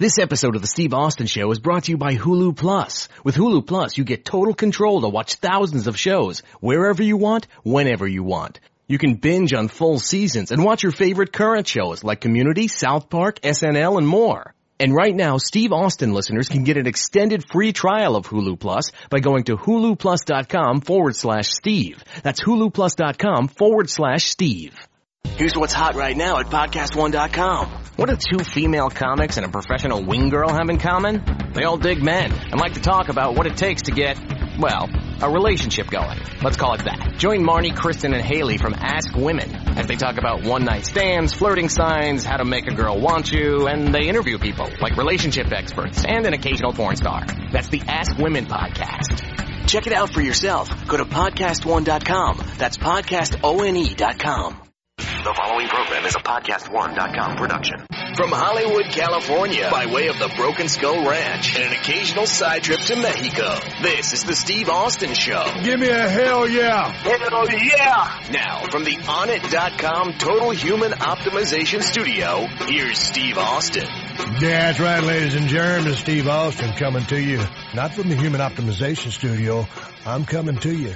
This episode of the Steve Austin Show is brought to you by Hulu Plus. With Hulu Plus, you get total control to watch thousands of shows, wherever you want, whenever you want. You can binge on full seasons and watch your favorite current shows like Community, South Park, SNL, and more. And right now, Steve Austin listeners can get an extended free trial of Hulu Plus by going to huluplus.com forward slash Steve. That's huluplus.com forward slash Steve. Here's what's hot right now at podcastone.com. What do two female comics and a professional wing girl have in common? They all dig men and like to talk about what it takes to get, well, a relationship going. Let's call it that. Join Marnie, Kristen, and Haley from Ask Women as they talk about one night stands, flirting signs, how to make a girl want you, and they interview people like relationship experts and an occasional porn star. That's the Ask Women podcast. Check it out for yourself. Go to podcastone.com. That's podcastone.com. The following program is a podcast1.com production. From Hollywood, California, by way of the Broken Skull Ranch and an occasional side trip to Mexico, this is the Steve Austin Show. Give me a hell yeah. Hell yeah! Now, from the Onnit.com Total Human Optimization Studio, here's Steve Austin. That's right, ladies and germs. It's Steve Austin coming to you, not from the Human Optimization Studio. I'm coming to you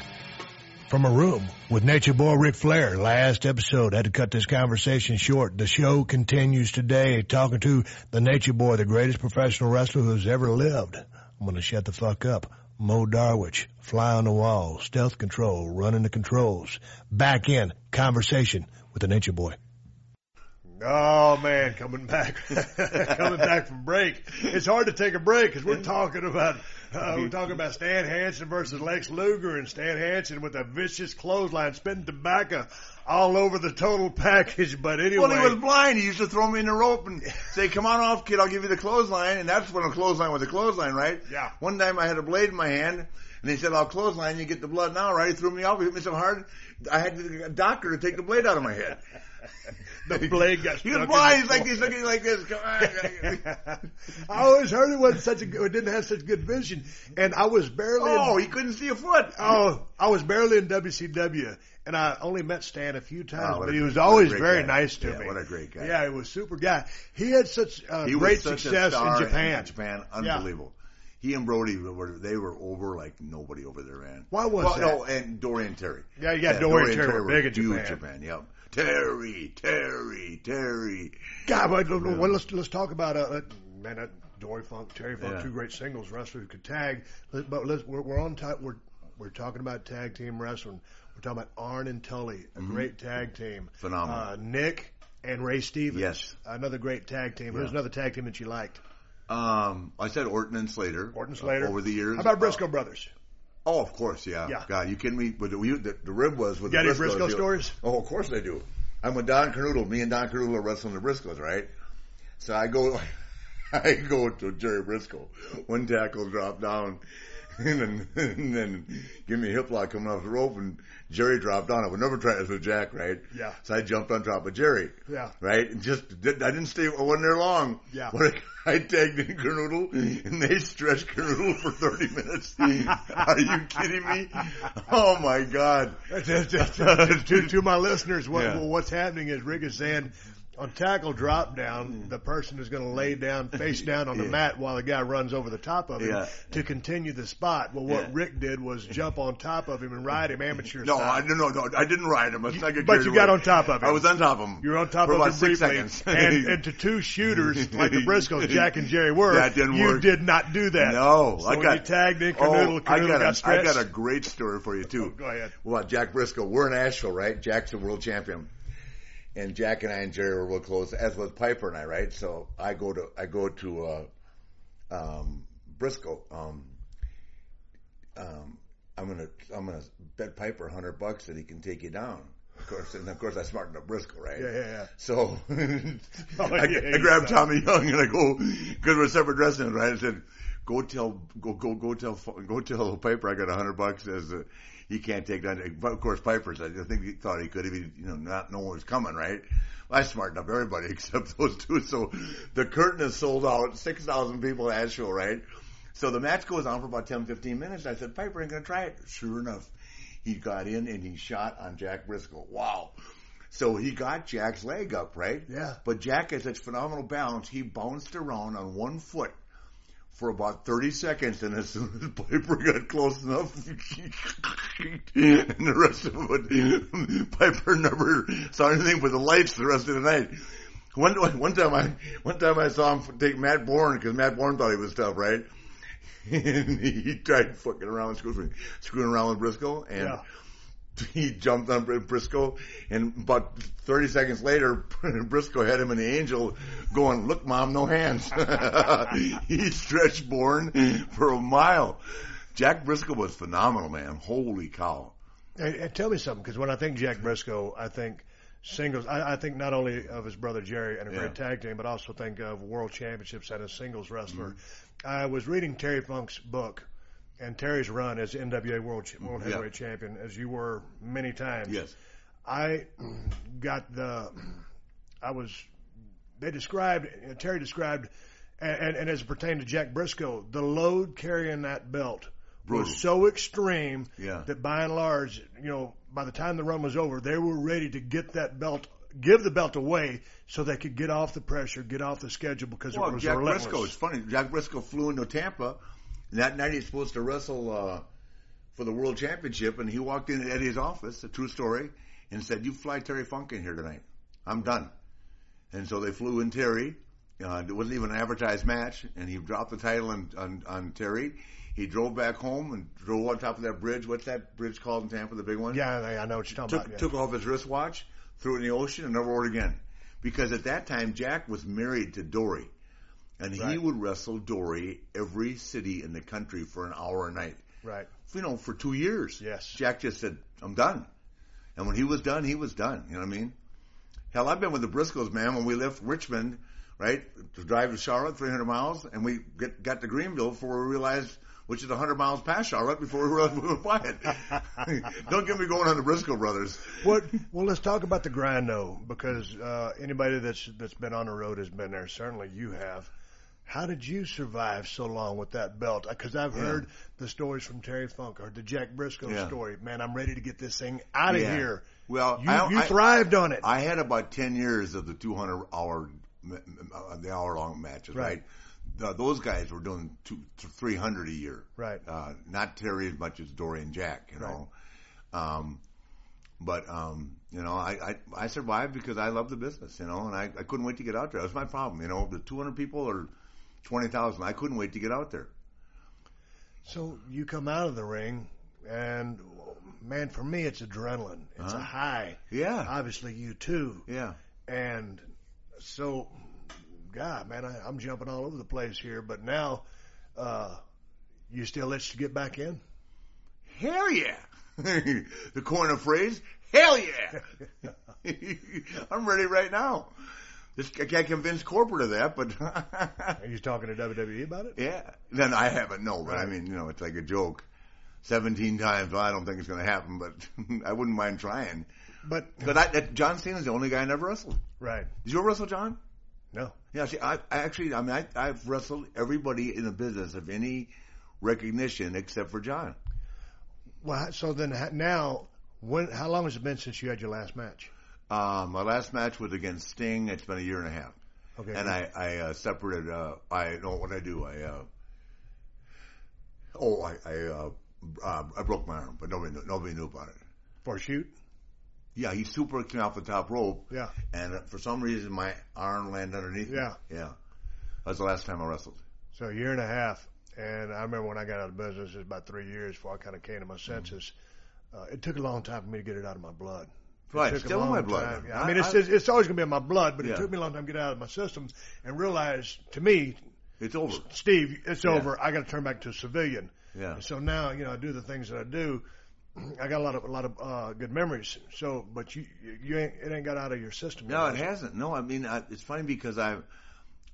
from a room with Nature Boy Ric Flair. Last episode, had to cut this conversation short. The show continues today, talking to the Nature Boy, the greatest professional wrestler who's ever lived. I'm gonna shut the fuck up. Mo Darwich, fly on the wall, stealth control, running the controls. Back in conversation with the Nature Boy. Oh man, coming back, coming back from break. It's hard to take a break because we're talking about uh, we're talking about Stan Hansen versus Lex Luger, and Stan Hansen with a vicious clothesline, spitting tobacco all over the total package. But anyway, Well, he was blind. He used to throw me in the rope and say, "Come on off, kid. I'll give you the clothesline." And that's when a clothesline was a clothesline, right? Yeah. One time I had a blade in my hand, and they said, "I'll clothesline you. Get the blood now, right?" He threw me off. He hit me so hard, I had a doctor to take the blade out of my head. The blade got stuck in blind. He's like he's looking like this. Come on. I always heard it wasn't such a good, it didn't have such good vision, and I was barely. in- oh, he couldn't see a foot. Oh, I was barely in WCW, and I only met Stan a few times, Oh, but he was always very guy. nice to Yeah, me. what a great guy. Yeah, he was super guy. He had such uh, He was great such success in Japan. In Japan, unbelievable. He and Brody were they were over like nobody over there, man. Why was well, that? No, and Dorian Terry. Yeah, you got Dory and Terry were big in huge Japan. Yep. Terry, Terry, Terry. God, but well, let's let's talk about uh, uh, man, that Dory Funk, Terry Funk, Yeah. two great singles wrestlers who could tag. But let's, we're, we're on top. We're we're talking about tag team wrestling. We're talking about Arn and Tully, a great tag team. Mm-hmm. Phenomenal. Uh, Nick and Ray Stevens. Yes. another great tag team. Who's Yeah. another tag team that you liked? Um, I said Orton and Slater. Orton Slater. Uh, over the years. How about Uh, Briscoe Brothers? Oh, of course, yeah. Yeah. God, you kidding me? But the, the, the rib was with Got the any Briscoes. Briscoe you- stories? Oh, of course they do. I'm with Don Kernodle. Me and Don Kernodle are wrestling the Briscoes, right? So I go, I go to Jerry Briscoe. One tackle drop down, and then, and then give me a hip lock coming off the rope, and Jerry dropped on. I would never try this with Jack, right? Yeah. So I jumped on top of Jerry. Yeah. Right? And just, did, I didn't stay, I wasn't there long. Yeah. But I tagged in Kernodle, and they stretched Kernodle for 30 minutes. Are you kidding me? Oh my God. to, to, to my listeners, what, Yeah. well, what's happening is Rick is saying on tackle drop down, hmm. the person is going to lay down face down on the mat while the guy runs over the top of him Yeah. to continue the spot. Well, what Yeah. Rick did was jump on top of him and ride him amateur No, style. I no, no, no, I didn't ride him. But you got on top of him. I was on top of him. You're on top for of about him six briefly, seconds. and, and to two shooters like the Briscoes, Jack and Jerry were. That didn't you work. did not do that. No, so I got you tagged in oh, Kernodle. I got, got, a, I got a great story for you too. Oh, go ahead. Well, Jack Briscoe, we're in Asheville, right? Jack's a world champion, and Jack and I and Jerry were real close, as was Piper and I, right? So I go to I go to uh, um, Briscoe. Um, um, I'm gonna I'm gonna bet Piper a hundred bucks that he can take you down. Of course, and of course I smartened up Briscoe, right? Yeah, yeah, yeah. So Oh, I, yeah, I grabbed Tommy Young and I go because we're separate dressing rooms, right? I said, "Go tell, go go go tell, go tell Piper I got a hundred bucks as a, he can't take that." But of course, Piper's I think he thought he could if he you know not know what was coming, right? I smartened up everybody except those two. So the curtain is sold out, six thousand people at Asheville, right? So the match goes on for about 10, 15 minutes. I said, Piper ain't gonna try it. Sure enough, he got in and he shot on Jack Briscoe. Wow. So he got Jack's leg up, right? Yeah. But Jack had such phenomenal balance, he bounced around on one foot for about 30 seconds, and as soon as Piper got close enough, and the rest of it, Piper never saw anything but the lights the rest of the night. One one time I one time I saw him take Matt Bourne because Matt Bourne thought he was tough, right? and he tried fucking around, screwing, screwing around with Briscoe, and Yeah. he jumped on Briscoe, and about 30 seconds later, Briscoe had him in the angel going, look mom, no hands. he stretched Bourne for a mile. Jack Briscoe was phenomenal, man. Holy cow. And, and tell me something, because when I think Jack Briscoe, I think singles. I, I think not only of his brother Jerry and a Yeah. great tag team, but also think of world championships and a singles wrestler. Mm-hmm. I was reading Terry Funk's book, and Terry's run as NWA World Ch- mm-hmm. World Yeah. Heavyweight Champion, as you were many times. Yes. I got the. I was. They described Terry described, and, and, and as it pertained to Jack Briscoe, the load carrying that belt Brutal. was so extreme Yeah. that by and large, you know, by the time the run was over, they were ready to get that belt, give the belt away, so they could get off the pressure, get off the schedule because Well, it was Jack relentless. Briscoe, it's funny. Jack Briscoe flew into Tampa, and that night he's supposed to wrestle uh, for the World Championship, and he walked in at Eddie's office, a true story, and said, you fly Terry Funk in here tonight. I'm done. And so they flew in Terry. Uh, it wasn't even an advertised match, and he dropped the title on, on, on Terry. He drove back home and drove on top of that bridge. What's that bridge called in Tampa, the big one? Yeah, I I know what you're talking took, about. yeah. took off his wristwatch, threw it in the ocean, and never wore it again. Because at that time, Jack was married to Dory, and he would wrestle Dory every city in the country for an hour a night. Right. You know, for two years. Yes. Jack just said, "I'm done," and when he was done, he was done. You know what I mean? Hell, I've been with the Briscoes, man. When we left Richmond, right, to drive to Charlotte, 300 miles, and we get, got to Greenville before we realized, which is 100 miles past Charlotte, before we realized we were quiet. Don't get me going on the Briscoe brothers. What? Well, let's talk about the grind though, because uh, anybody that's that's been on the road has been there. Certainly, you have. How did you survive so long with that belt? Because I've Yeah. heard the stories from Terry Funk or the Jack Briscoe Yeah. story. Man, I'm ready to get this thing out of Yeah. here. Well, You, I, you I- thrived on it. I had about 10 years of the 200 hour, uh, the hour long matches, Right. right? Th those guys were doing two to 300 a year. Right. Uh, not Terry as much as Dory and Jack, you know. Um, but, um, you know, I, I, I survived because I love the business, you know, and I, I couldn't wait to get out there. That was my problem, you know, the 200 people or 20,000, I couldn't wait to get out there. So you come out of the ring, and man, for me, it's adrenaline. It's a Uh-huh. high. Yeah. Obviously, you too. Yeah. And so, God, man, I, I'm jumping all over the place here. But now, uh, you still itch to get back in? Hell yeah. the corner phrase, hell yeah. I'm ready right now. This, I can't convince corporate of that, but Are you talking to WWE about it? yeah. Then I haven't, no, but I mean, you know, it's like a joke. 17 times, well, I don't think it's going to happen, but I wouldn't mind trying. But But I, that, John Cena's the only guy I never wrestled. right, Did you ever wrestle John? no, Yeah, see, I, I actually, I mean, I, I've wrestled everybody in the business of any recognition except for John. well, so then ha- now, when? How long has it been since you had your last match? Uh, my last match was against Sting. It's been a year and a half. Okay, and I I uh, separated. Uh, I know what I do. I uh, oh I I, uh, uh, I broke my arm, but nobody knew, nobody knew about it. for a shoot. Yeah, he super kicked me off the top rope, Yeah, and for some reason my arm landed underneath. me. Yeah. yeah. That was the last time I wrestled. so a year and a half. And I remember when I got out of business, it was about three years before I kind of came to my senses. Uh, it took a long time for me to get it out of my blood. Right, still in my blood. time. Yeah, I mean, it's I- it's, always going to be in my blood, but it took me a long time to get out of my system and realize, to me, It's over. Steve, it's Yeah. over. I got to turn back to a civilian. Yeah. And so now, you know, I do the things that I do. I got a lot of a lot of uh, good memories. So, but you you ain't it ain't got out of your system. No, yet. it hasn't. No, I mean I, it's funny because I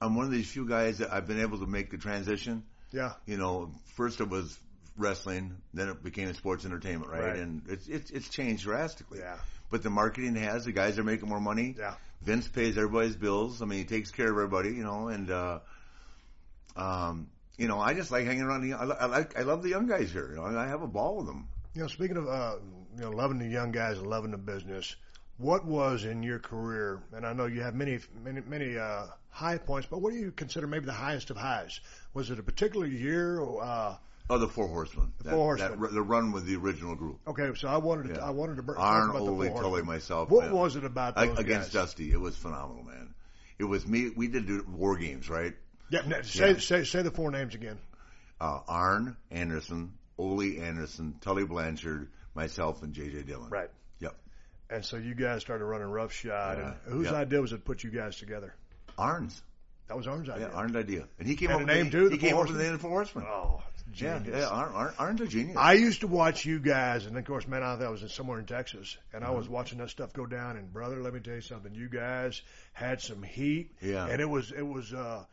I'm one of these few guys that I've been able to make the transition. Yeah, you know, first it was wrestling, then it became a sports entertainment, right? Right. And it's it's it's changed drastically. yeah, But the marketing has the guys are making more money. yeah. Vince pays everybody's bills. I mean, he takes care of everybody, you know, and uh um you know, I just like hanging around. The, I, I like, I love the young guys here. You know, I have a ball with them. You know, speaking of uh, you know, loving the young guys and loving the business, what was in your career, and I know you have many, many, many uh, high points, but what do you consider maybe the highest of highs? Was it a particular year? Or, uh, Oh, the Four Horsemen. The Four Horsemen. That, the run with the original group. okay, so I wanted to, Yeah. I wanted to Arn, about the Ole, Tully, myself. What man. was it about I- against guys? Dusty? It was phenomenal, man. It was me. We did do war games, right? Yeah, no, say, Yeah. say say the four names again. Uh, Arn Anderson, Ole Anderson, Tully Blanchard, myself, and J.J. Dillon. Right. Yep. And so you guys started running roughshod. Yeah, And whose yeah. idea was it to put you guys together? Arn's. That was Arn's idea. Yeah. Arn's idea. And he came up with the name too, He the came up with the name of the Four Horsemen. Oh, genius. yeah. Arn, Arn, Arn's a genius. I used to watch you guys, and of course, man, I, I was in somewhere in Texas, and I was Mm-hmm. watching that stuff go down. And brother, let me tell you something. You guys had some heat, Yeah. and it was it was uh,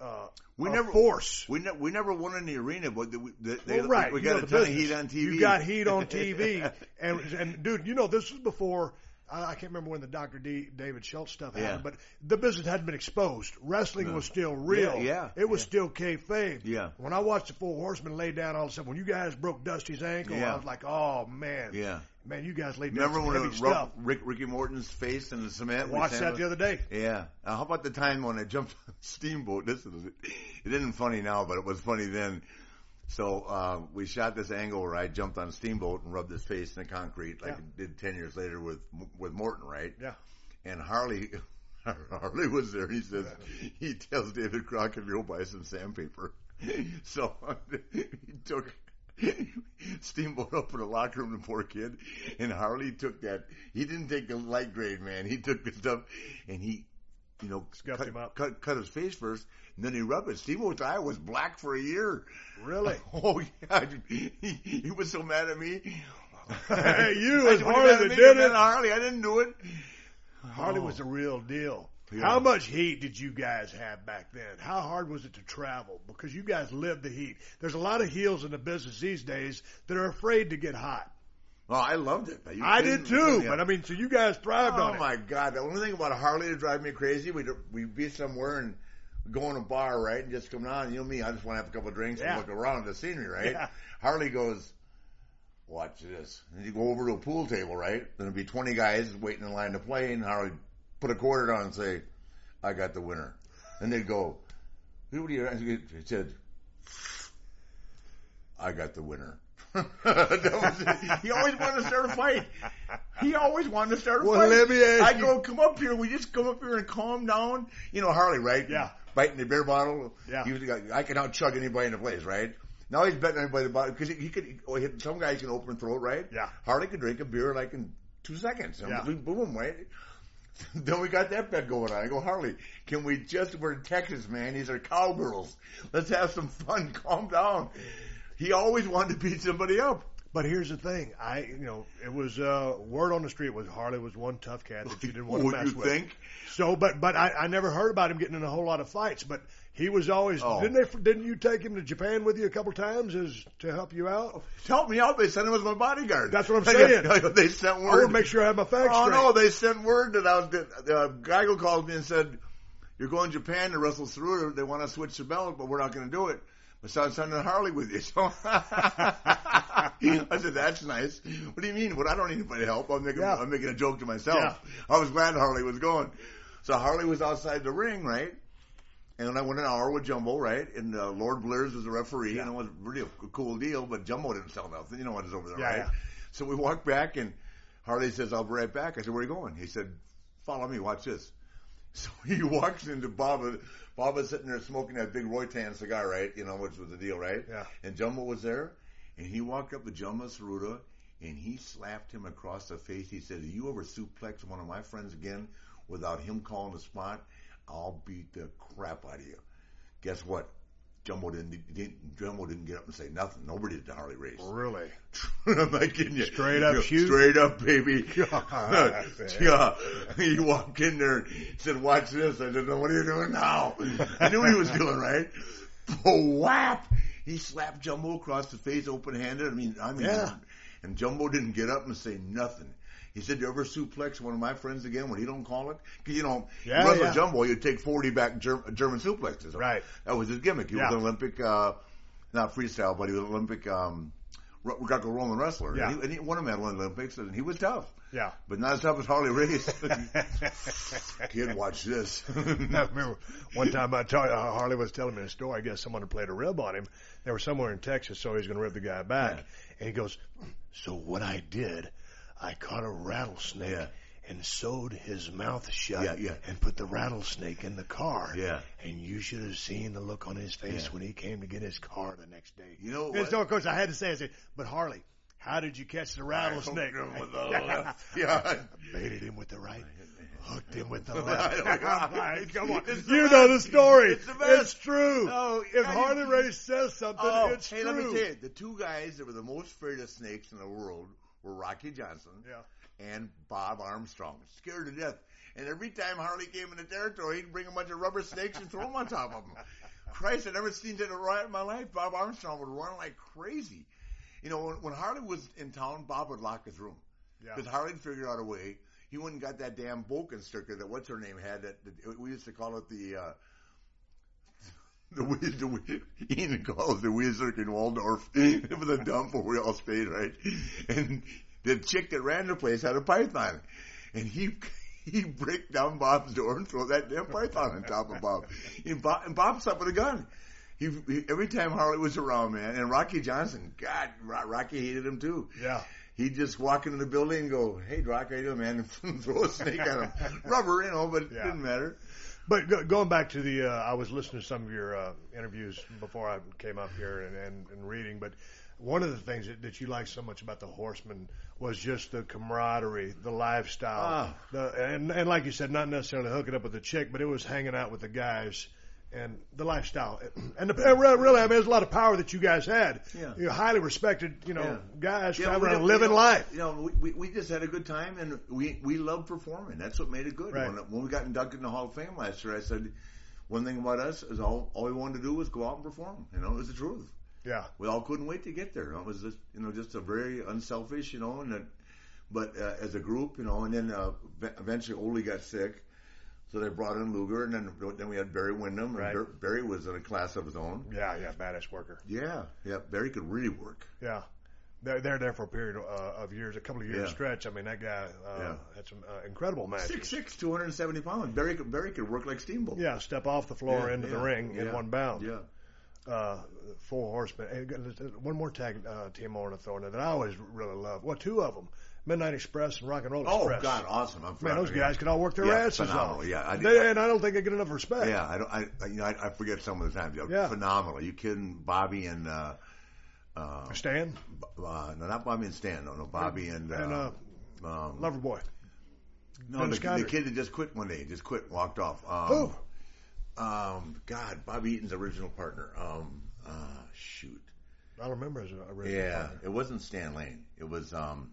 uh, We a never- force. we, ne- we never won in the arena, but the, the, they, Well, right, we got know a ton of heat on TV. You got heat on TV, and and dude, you know this was before. I I can't remember when the Dr. D, David Schultz stuff happened, Yeah. but the business hadn't been exposed. Wrestling No. was still real. Yeah, yeah, it was yeah. still kayfabe. Yeah. When I watched the Four Horsemen lay down all of a sudden, when you guys broke Dusty's ankle. I was like, oh man, Yeah. man, you guys laid down Remember when heavy it stuff. Rick, Ricky Morton's face in the cement? We Watched that with- the other day. Yeah. Uh, how about the time when I jumped on a steamboat? This is it. it isn't funny now, but it was funny then. So uh, we shot this angle where I jumped on a steamboat and rubbed his face in the concrete, like Yeah. I did ten years later with with Morton, right? Yeah. And Harley, Harley was there. He says he tells David Crockett, "You'll buy some sandpaper." So he took Steamboat up in the locker room, the poor kid, and Harley took that. He didn't take the light grade, man. He took the stuff, and he, you know, Scuffed cut, him up. cut cut his face first, and then he rubbed it. Steamboat's eye was black for a year. Really? Oh yeah, he, he was so mad at me. Hey, you I was said, "What Harley that did it." Harley, I didn't do it. Harley Oh. was the real deal. Yeah. How much heat did you guys have back then? How hard was it to travel? Because you guys lived the heat. There's a lot of heels in the business these days that are afraid to get hot. Oh, I loved it. I did too, but I mean, so you guys thrived Oh on it. Oh my God! The only thing about a Harley to drive me crazy, we'd we'd be somewhere and go in a bar, right, and just come down. You know me, I just want to have a couple of drinks Yeah. and look around at the scenery, right? Yeah. Harley goes, "Watch this," and you go over to a pool table, right? there'd be twenty guys waiting in line to play, and Harley put a quarter down and say, "I got the winner," and they'd go, "Who do you?" He said, "I got the winner." Was he always wanted to start a fight. He always wanted to start a Well, fight. let me ask I you- go, come up here. We just come up here and calm down. You know Harley, right? Yeah. Biting the beer bottle. Yeah. He was, I can out chug anybody in the place, right? Now he's betting everybody the bottle because he, he could. oh, he- Some guys can open throat, right? Yeah. Harley could drink a beer like in two seconds. And Yeah. we boom, right? then we got that bet going on. I go, Harley, can we just? We're in Texas, man. These are cowgirls. Let's have some fun. Calm down. He always wanted to beat somebody up. But here's the thing, I you know it was uh, word on the street was Harley was one tough cat that you didn't want to mess you with. think? So, but but I, I never heard about him getting in a whole lot of fights. But he was always Oh. didn't they didn't you take him to Japan with you a couple times as to help you out? Help me out. They sent him as my bodyguard. That's what I'm saying. they sent I word. want to make sure I have my facts Oh straight. no, they sent word that I was. That, uh, Geigo called me and said, "You're going to Japan to wrestle through. They want to switch the belt, but we're not going to do it." My son's sending Harley with you. So I said, "That's nice." What do you mean? What? I don't need anybody to help. I'm making. Yeah. I'm making a joke to myself. I was glad Harley was going. So Harley was outside the ring, right? And I went an hour with Jumbo, right? And uh, Lord Blears was the referee, yeah. and it was really a cool deal. But Jumbo didn't sell nothing. You know what is over there, Yeah, right? yeah. So we walked back, and Harley says, "I'll be right back." I said, "Where are you going?" He said, "Follow me. Watch this." So he walks into Baba. Baba's sitting there smoking that big Roytan cigar, right? You know, which was the deal, right? Yeah. And Jumbo was there, and he walked up to Jumbo Tsuruta, and he slapped him across the face. He said, "If you ever suplex one of my friends again without him calling the spot, I'll beat the crap out of you." Guess what? Jumbo didn't, didn't Jumbo didn't get up and say nothing. Nobody did the Harley race. Really? I'm not kidding you. Straight up shoot? Straight up, baby. God, yeah. He walked in there and said, watch this. I said, no, what are you doing now? I knew what he was doing, right? Whap! He slapped Jumbo across the face open handed. I mean, I mean, Yeah. and Jumbo didn't get up and say nothing. He said, "You ever suplex one of my friends again when he don't call it? Because you know, Yeah, wrestle yeah. Jumbo, you take forty back Ger- German suplexes. Right. That was his gimmick. He Yeah. was an Olympic, uh, not freestyle, but he was an Olympic um, Greco-Roman wrestler. Yeah. And, he, and he won a medal in the Olympics, and he was tough. Yeah. But not as tough as Harley Race. Kid, watch this. I remember one time I told, uh, Harley was telling me a story. I guess someone had played a rib on him. They were somewhere in Texas, so he was going to rip the guy back. Yeah. And he goes, "So what I did, I caught a rattlesnake Yeah. and sewed his mouth shut, Yeah, yeah. and put the rattlesnake in the car. Yeah. And you should have seen the look on his face when he came to get his car the next day. You know what? so of course I had to say, I said, "But Harley." How did you catch the rattlesnake? Hooked him with the left. Yeah. Baited him with the right, hooked him with the left. know. Come on, It's you know the story. It's the best. It's true. No, if Harley Race says something, Oh, it's hey, true. let me tell you, the two guys that were the most afraid of snakes in the world were Rocky Johnson Yeah. and Bob Armstrong. Scared to death. And every time Harley came into territory, he'd bring a bunch of rubber snakes and throw them on top of them. Christ, I'd never seen that riot in my life. Bob Armstrong would run like crazy. You know, when, when Harley was in town, Bob would lock his room. Yeah. Because Harley'd figured out a way. He wouldn't got that damn boa constrictor that what's her name had. That, that we used to call it the uh, the Wiz, the Wiz, Ian calls it the Wizard in Waldorf. it was a dump where we all stayed, right? And the chick that ran the place had a python, and he he break down Bob's door and throw that damn python on top of Bob. And Bob, and Bob slept with a gun. He, he every time Harley was around, man, and Rocky Johnson, God, Rocky hated him too. Yeah. He'd just walk into the building and go, "Hey, Rock, how you doing, man?" And throw a snake at him, rubber, you know, but it didn't matter. But go, going back to the, uh, I was listening to some of your uh, interviews before I came up here and, and, and reading. But one of the things that, that you liked so much about the Horsemen was just the camaraderie, the lifestyle, Ah. the and and like you said, not necessarily hooking up with the chick, but it was hanging out with the guys. And the lifestyle, and the, and really, really, I mean, there's a lot of power that you guys had. Yeah. You're highly respected, you know, Yeah. guys Yeah, traveling around, living you know, life. You know, we, we, we just had a good time, and we we loved performing. That's what made it good. Right. When, when we got inducted in the Hall of Fame last year, I said one thing about us is all all we wanted to do was go out and perform. You know, it was the truth. Yeah, We all couldn't wait to get there. It was just you know just a very unselfish, you know, and that, but uh, as a group, you know, and then uh, eventually Ole got sick. So they brought in Luger, and then then we had Barry Windham. and Right. Bar- Barry was in a class of his own. yeah, yeah, badass worker. Yeah, yeah. Barry could really work. Yeah. They're, they're there for a period uh, of years, a couple of years Yeah. stretch. I mean, that guy uh, Yeah. had some uh, incredible matches. Six six, two hundred and seventy pounds. Barry could Barry could work like Steamboat. Yeah, step off the floor Yeah, into the ring in one bound. Yeah. Uh, four horsemen. One more tag uh, team I want to throw in there that I always really love. Well, two of them, Midnight Express and Rock and Roll Express. Oh God, awesome! I'm Man, those yeah. guys could all work their Yeah, asses phenomenal. off. Yeah, I- They- and I don't think they get enough respect. Yeah, I don't. I I- you know I, I forget some of the times. Yeah, Yeah. phenomenal. You kidding? Bobby and uh, uh, Stan, uh, no, not Bobby and Stan. No, no, Bobby and, and uh, uh, um, Loverboy. no, the, the kid that just quit one day, just quit, walked off. Um, Who? Um, God, Bobby Eaton's original partner. Um, uh, shoot. I don't remember his original. Yeah, partner. it wasn't Stan Lane. It was um.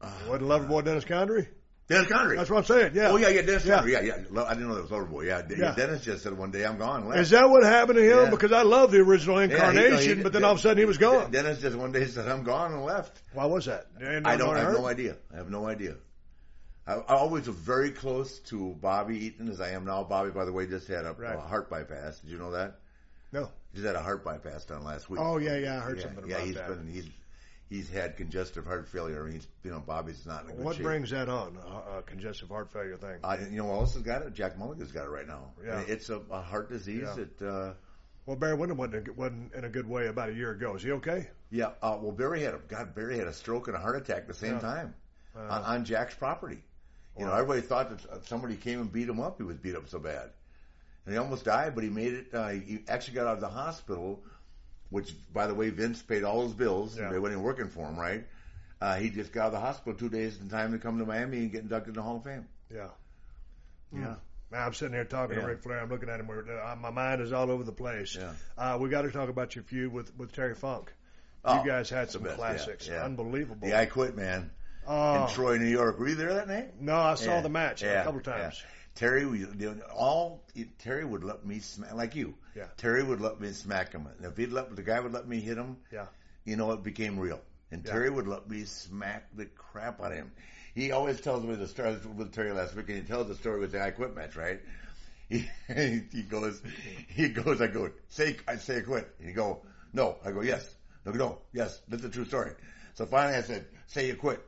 Uh, Wasn't Loverboy Dennis Condrey? Dennis Condrey. That's what I'm saying. Yeah. Oh yeah, yeah, Dennis Yeah. Condrey. Yeah, yeah. I didn't know that was Loverboy. Yeah, Yeah. Dennis just said one day I'm gone. left. Is that what happened to him? Yeah. Because I love the original Yeah, he- incarnation, he- but then all of a sudden he was gone. Dennis just one day said I'm gone and left. Why was that? I don't. I have no idea. I have no idea. I, I always was very close to Bobby Eaton as I am now. Bobby, by the way, just had a, Right. a heart bypass. Did you know that? No. Just had a heart bypass done last week. Oh yeah, yeah, I heard yeah, something yeah. about He's that. been he's he's had congestive heart failure. and He's you know Bobby's not in a good what shape. brings that on? A, a congestive heart failure thing. I, you know who else has got it? Jack Mulligan's got it right now. Yeah. And it's a, a heart disease Yeah. that. Uh, well, Barry Windham wasn't, in a- wasn't in a good way about a year ago. Is he okay? Yeah, uh, well, Barry had a God. Barry had a stroke and a heart attack at the same Yeah. time Uh, on, on Jack's property. You know, everybody thought that somebody came and beat him up. He was beat up so bad, and he almost died. But he made it. Uh, he actually got out of the hospital, which, by the way, Vince paid all his bills. Yeah. They wasn't working for him, right? Uh, he just got out of the hospital two days in time to come to Miami and get inducted in the Hall of Fame. yeah. Yeah. Now I'm sitting here talking Yeah. to Ric Flair. I'm looking at him. Where, uh, my mind is all over the place. Yeah. Uh, we got to talk about your feud with, with Terry Funk. Oh, you guys had some best, yeah, classics. yeah. Unbelievable. The I Quit Man oh, in Troy, New York. Were you there that night? no, I saw Yeah, the match yeah, a couple yeah. times. Terry, all Terry would let me smack like you. Yeah. Terry would let me smack him, and if he'd let the guy would let me hit him, Yeah. you know, it became real. And Yeah. Terry would let me smack the crap out of him. He always tells me the story with Terry last week, and he tells the story with the I quit match, right? He, he goes, he goes, I go, say, I say I quit. And he go, no. I go, yes. No, no, yes. That's a true story. So finally I said, say you quit.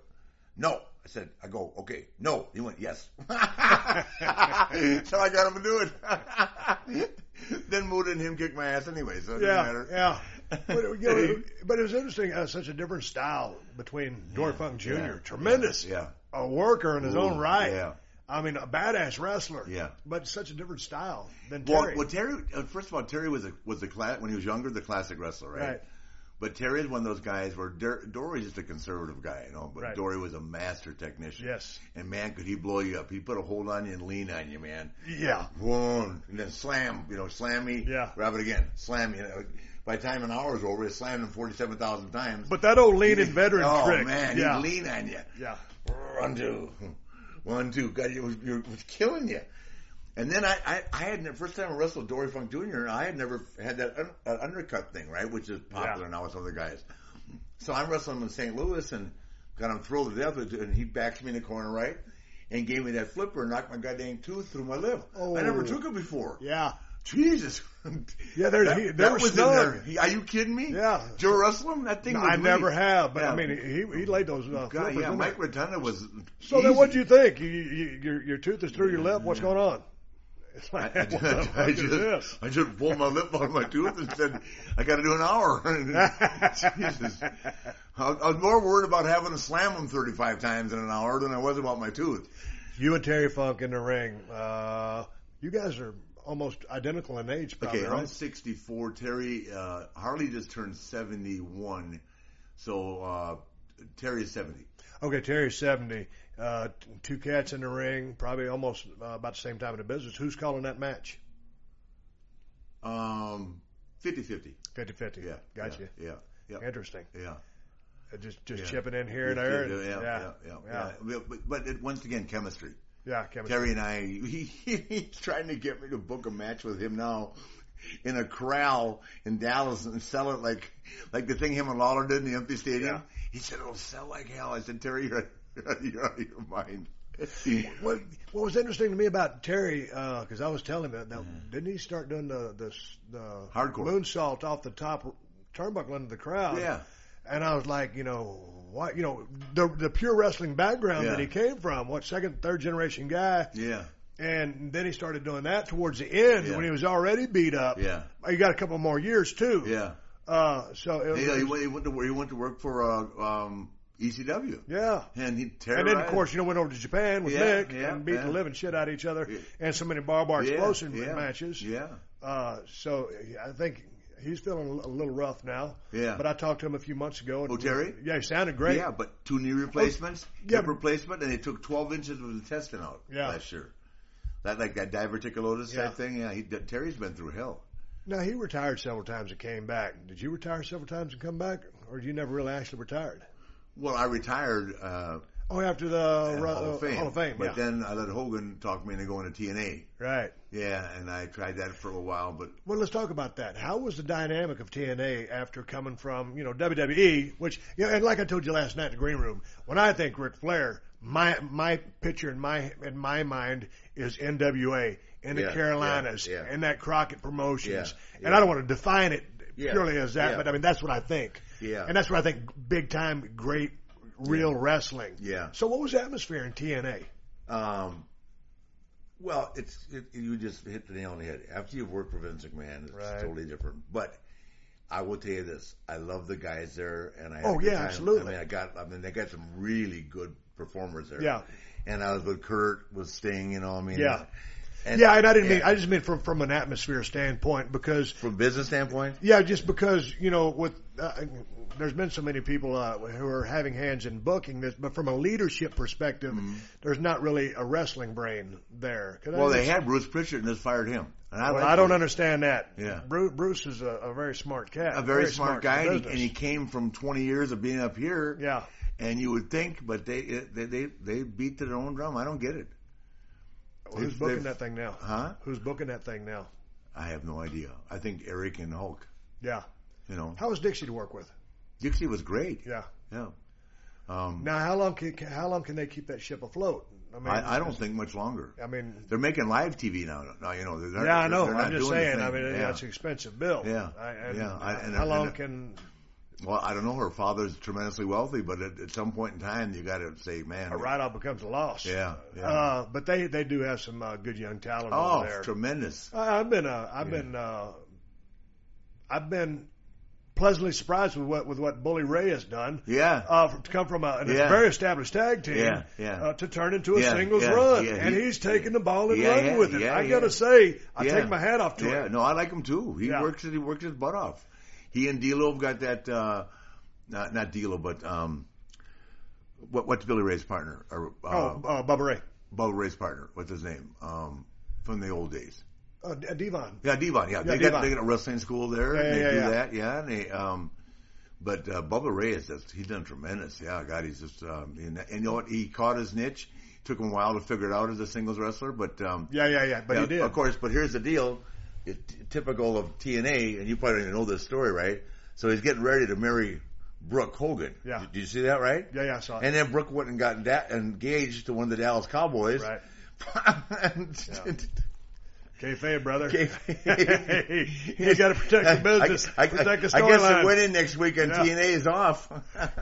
no. I said, I go, okay, no. He went, yes. so I got him to do it. then Muta and him kicked my ass anyway, so it Yeah, doesn't matter. yeah. But, you know, it, but it was interesting, uh, such a different style between Dory Funk Jr. Yeah. Tremendous, Yeah. a worker in his Ooh, own right. yeah. I mean, a badass wrestler. Yeah. But such a different style than Terry. well, Terry. Uh, first of all, Terry was a was a cla- when he was younger, the classic wrestler, right? Right. But Terry is one of those guys where Der- Dory's just a conservative guy, you know. But Right. Dory was a master technician. Yes. And man, could he blow you up? He put a hold on you and lean on you, man. yeah. One and then slam, you know, slam me. Yeah. Grab it again, slam me. You know, by the time an hour was over, he slammed him forty-seven thousand times. But that old lean and veteran oh trick. man, yeah. he'd lean on you. yeah. One, two. One, two. God, it was, it was killing you. And then I, I, I had the first time I wrestled Dory Funk Jr. I had never had that un, uh, undercut thing, right, which is popular Yeah. now with other guys. So I'm wrestling him in St. Louis and got him thrilled to death, and he backs me in the corner, right, and gave me that flipper and knocked my goddamn tooth through my lip. Oh. I never took it before. Yeah. Jesus. Yeah, there- that, he- that was in there. He- Are you kidding me? Yeah. Did you wrestle him? That thing. No, I never have, but I mean, he he laid those uh, God, yeah, Mike. Rotunda was. So then, what do you think? You, you, your your tooth is through your lip. What's going on? I, I, fuck I just? I just pulled my lip out of my tooth and said, I got to do an hour. Jesus. I, I was more worried about having to slam them 35 times in an hour than I was about my tooth. You and Terry Funk in the ring. Uh, you guys are almost identical in age, probably, Okay, I'm right? 64. Terry, uh, Harley just turned 71. So, uh, Terry is 70. Okay, Terry's seventy. Uh, two cats in the ring, probably almost uh, about the same time in the business. Who's calling that match? Um, 50-50. 50-50. Yeah. Gotcha. Yeah. Yeah. Yeah. Interesting. yeah. Uh, Just just Yeah. chipping in here and there. yeah, and- yeah, yeah, yeah, yeah. yeah. But, but it, once again, chemistry. Yeah, chemistry. Terry and I, he, he's trying to get me to book a match with him now in a corral in Dallas and sell it like, like the thing him and Lawler did in the empty stadium. Yeah. He said, it'll sell like hell. I said, Terry, you're, you're out of your mind. What, what was interesting to me about Terry, because I was telling him that, now, didn't he start doing the the, the Mm-hmm. Hardcore. moonsault off the top turnbuckle into the crowd? Yeah. And I was like, you know, what, you know, the the pure wrestling background Yeah. that he came from, what second, third generation guy, Yeah. And then he started doing that towards the end Yeah. when he was already beat up. Yeah. He got a couple more years too. Yeah. Uh, so it was, He, went, he went to work, he went to work for, uh, um, ECW. yeah. And he And then, of course, you know, went over to Japan with Yeah, Nick yeah, and beat yeah. the living shit out of each other, Yeah. and so many bar bar yeah, explosive yeah, matches. Yeah. Uh, so I think he's feeling a little rough now. Yeah. But I talked to him a few months ago. And Oh, Terry? Yeah, he sounded great. Yeah, but two knee replacements, yeah, hip replacement, and they took 12 inches of the intestine out Yeah. last year. That like that diverticulosis Yeah. type thing. Yeah, he, Terry's been through hell. Now he retired several times and came back. Did you retire several times and come back, or did you never really actually retired? Well, I retired uh, Oh, after the Hall uh, of Fame, Hall of Fame, but yeah. then I let Hogan talk me into going to TNA. right. Yeah, and I tried that for a while, but Well, let's talk about that. How was the dynamic of TNA after coming from you know WWE, which you know, and like I told you last night in the green room, when I think Ric Flair, my my picture in my in my mind is NWA in the Yeah, Carolinas yeah, yeah. and that Crockett Promotions, and. I don't want to define it purely as that, but I mean that's what I think, Yeah. and that's what I think big time great real wrestling. Yeah. So what was the atmosphere in TNA? um, well, it's it, you just hit the nail on the head. After you've worked for Vince McMahon, it's Right. totally different. But I will tell you this: I love the guys there, and I Oh, yeah, time. absolutely. I mean, I got, I mean, they got some really good performers there. Yeah. and I was with Kurt, with Sting, you know. I mean, Yeah. And, yeah, and I didn't mean. I just meant from from an atmosphere standpoint because from business standpoint. Yeah, just because you know, with uh, there's been so many people uh, who are having hands in booking this, but from a leadership perspective, there's not really a wrestling brain there. Mm-hmm. Well, they had Bruce Pritchard and just fired him. And I, Well, I don't understand that. Yeah. Bruce, Bruce is a, a very smart cat, A very, smart, guy, and he, and he came from 20 years of being up here. yeah, And you would think, but they they they, they beat to their own drum. I don't get it. Who's booking that thing now? Huh? Who's booking that thing now? I have no idea. I think Eric and Hulk. Yeah. You know, How was Dixie to work with? Dixie was great. Yeah. Yeah. Um, Now, how long can how long can they keep that ship afloat? I mean, I, I don't think much longer. I mean, They're making live TV now. Now you know. They're, yeah, I know. I'm just saying. I mean, yeah. that's an expensive bill. Yeah. I, and Yeah, I- and- how long and- can Well, I don't know. Her father's tremendously wealthy, but at, at some point in time, you got to say, man, A write-off becomes a loss. Yeah, yeah. Uh, but they they do have some uh, good young talent oh, there. tremendous. I- I've been uh, I've been uh, I've been pleasantly surprised with what with what Bully Ray has done. Yeah. Uh, from- to come from a, a Yeah. very established tag team Yeah, yeah. Uh, to turn into a Yeah, singles yeah, run, yeah, and he- he's taking the ball and Yeah, running yeah, with it. yeah, I gotta say, I Yeah. take my hat off to him. yeah, no, I like him too. He Yeah. works it. He works his butt off. He and D'Lo have got that. Uh, not not D'Lo, but um, what what's Billy Ray's partner? Or, uh, oh, uh, Bubba Ray, Bubba Ray's partner. What's his name? Um, from the old days. uh, Devon. Yeah, Devon. Yeah, Yeah, they Devon. got they got a wrestling school there. Yeah, and they yeah, do yeah. that. Yeah, and they um, but uh, Bubba Ray is just he's done tremendous. Yeah, God, he's just um, and, and you know what? He caught his niche. Took him a while to figure it out as a singles wrestler, but um, Yeah, yeah, yeah. But yeah, he did. Of course, but here's the deal. Typical of TNA, and you probably don't even know this story, right? So he's getting ready to marry Brooke Hogan. Yeah. Did, you see that, right? Yeah, yeah, I saw it. And then Brooke went and got da- engaged to one of the Dallas Cowboys. Right. and, Kayfabe, brother. Kayfabe. you got to protect the business, I, I, protect the I guess storyline. they're winning next week and Yeah. TNA is off.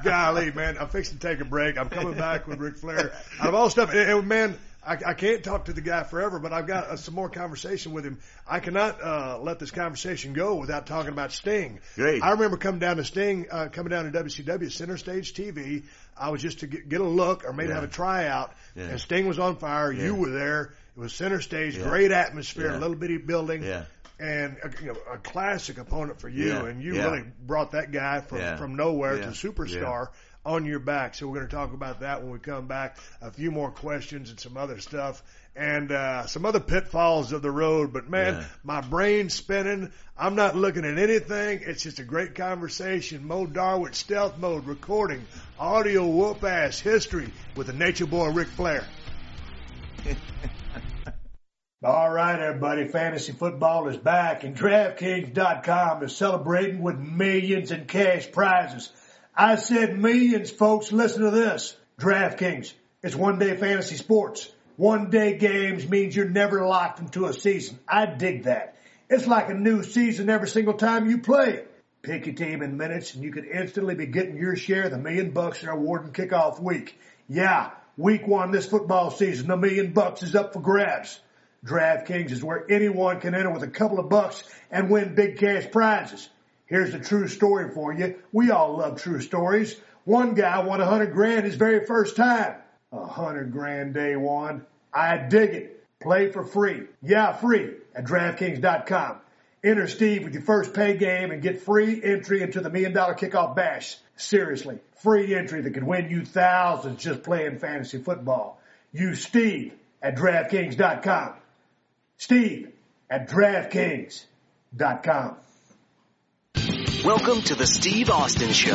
Golly, man, I'm fixing to take a break. I'm coming back with Ric Flair. Out of all stuff, and, and man, I, I can't talk to the guy forever, but I've got uh, some more conversation with him. I cannot uh, let this conversation go without talking about Sting. Great. I remember coming down to Sting, uh, coming down to WCW Center Stage TV. I was just to get, get a look or maybe Yeah. have a tryout, Yeah. and Sting was on fire. You were there. It was center stage, Yeah. great atmosphere, Yeah. a little bitty building. Yeah. And a, you know, a classic opponent for you, Yeah. and you Yeah. really brought that guy from Yeah. from nowhere Yeah. to superstar on your back. So we're going to talk about that when we come back. A few more questions and some other stuff and uh, some other pitfalls of the road. But man, Yeah. my brain's spinning. I'm not looking at anything. It's just a great conversation. Mo Darwin, stealth mode, recording, audio whoop ass history with the nature boy Ric Flair. All right, everybody. Fantasy football is back, and DraftKings.com is celebrating with millions in cash prizes. I said millions, folks. Listen to this. DraftKings. It's one day fantasy sports. One day games means you're never locked into a season. I dig that. It's like a new season every single time you play. Pick your team in minutes and you could instantly be getting your share of the million bucks they're awarding kickoff week. Yeah, week one this football season, a million bucks is up for grabs. DraftKings is where anyone can enter with a couple of bucks and win big cash prizes. Here's a true story for you. We all love true stories. One guy won a hundred grand his very first time. A hundred grand day one. I dig it. Play for free. Yeah, free at DraftKings.com. Enter Steve with your first pay game and get free entry into the million dollar kickoff bash. Seriously, free entry that could win you thousands just playing fantasy football. Use Steve at DraftKings.com. Steve at DraftKings.com. Welcome to the Steve Austin Show.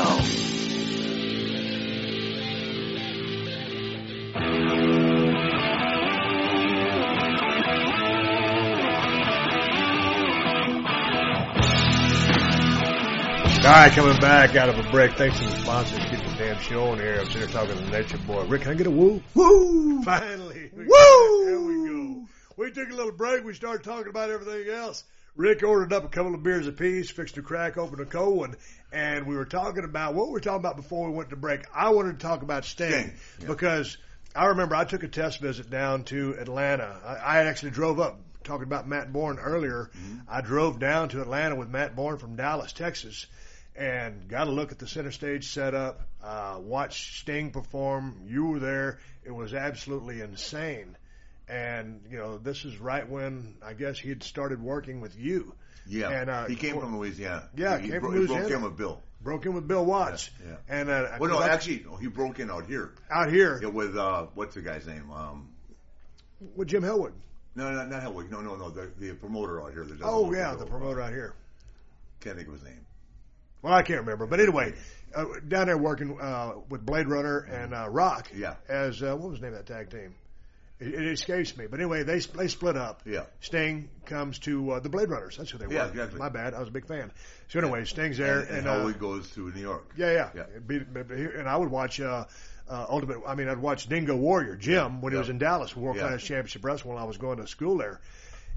All right, coming back out of a break. Thanks to the sponsors keeping the damn show on here. I'm sitting here talking to the Nature Boy. Rick, can I get a woo? Woo! Finally. Woo! There we go. We took a little break. We started talking about everything else. Rick ordered up a couple of beers apiece, fixed a crack, opened a cold one, and we were talking about what we were talking about before we went to break. I wanted to talk about Sting Sting, yeah. because I remember I took a test visit down to Atlanta. I, I actually drove up. Talking about Matt Bourne earlier, I drove down to Atlanta with Matt Bourne from Dallas, Texas, and got a look at the center stage setup. Uh, watched Sting perform. You were there. It was absolutely insane. And you know, this is right when I guess he had started working with you. Yeah, And, uh, he came from Louisiana. Yeah, he, came bro- from he broke in with Bill. Broke in with Bill Watts. Yeah, yeah. And uh, Well, no, I- actually, no, he broke in out here. out here Yeah, with uh, what's the guy's name? Um, with Jim Hellwig. no, no, not Hellwig. No, no, no. The, the promoter out here. Oh yeah, the promoter out here. Can't think of his name. Well, I can't remember, but anyway, uh, down there working uh, with Blade Runner and uh, Rock. Yeah. As uh, what was the name of that tag team? It, it escapes me, but anyway, they they split up. Yeah. Sting comes to uh, the Blade Runners. That's who they Yeah, were. exactly. My bad. I was a big fan. So anyway, Sting's there, and, and, and uh, Hellwig goes to New York. yeah, yeah. Yeah. Be- and I would watch uh, uh, Ultimate. I mean, I'd watch Dingo Warrior Jim when he was in Dallas, World Yeah. Class Championship Wrestling, while I was going to school there,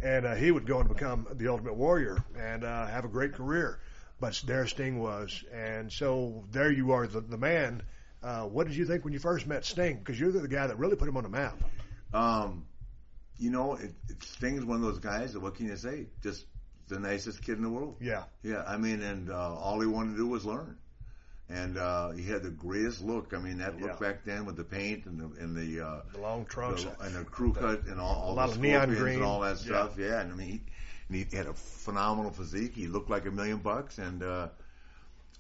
and uh, he would go and become the Ultimate Warrior and uh, have a great career. but there Sting was, and so there you are, the, the man. Uh, what did you think when you first met Sting? Because you're the guy that really put him on the map. Um, you know, it, it, Sting's one of those guys that what can you say? Just the nicest kid in the world. Yeah, Yeah, I mean, and uh, all he wanted to do was learn. And uh, he had the greatest look. I mean, that look Yeah. back then with the paint and the and the, uh, the long trunks. the and the crew cut and all, all a lot the of neon green. and all that stuff. Yeah, and I mean, he, and he had a phenomenal physique. He looked like a million bucks, and uh,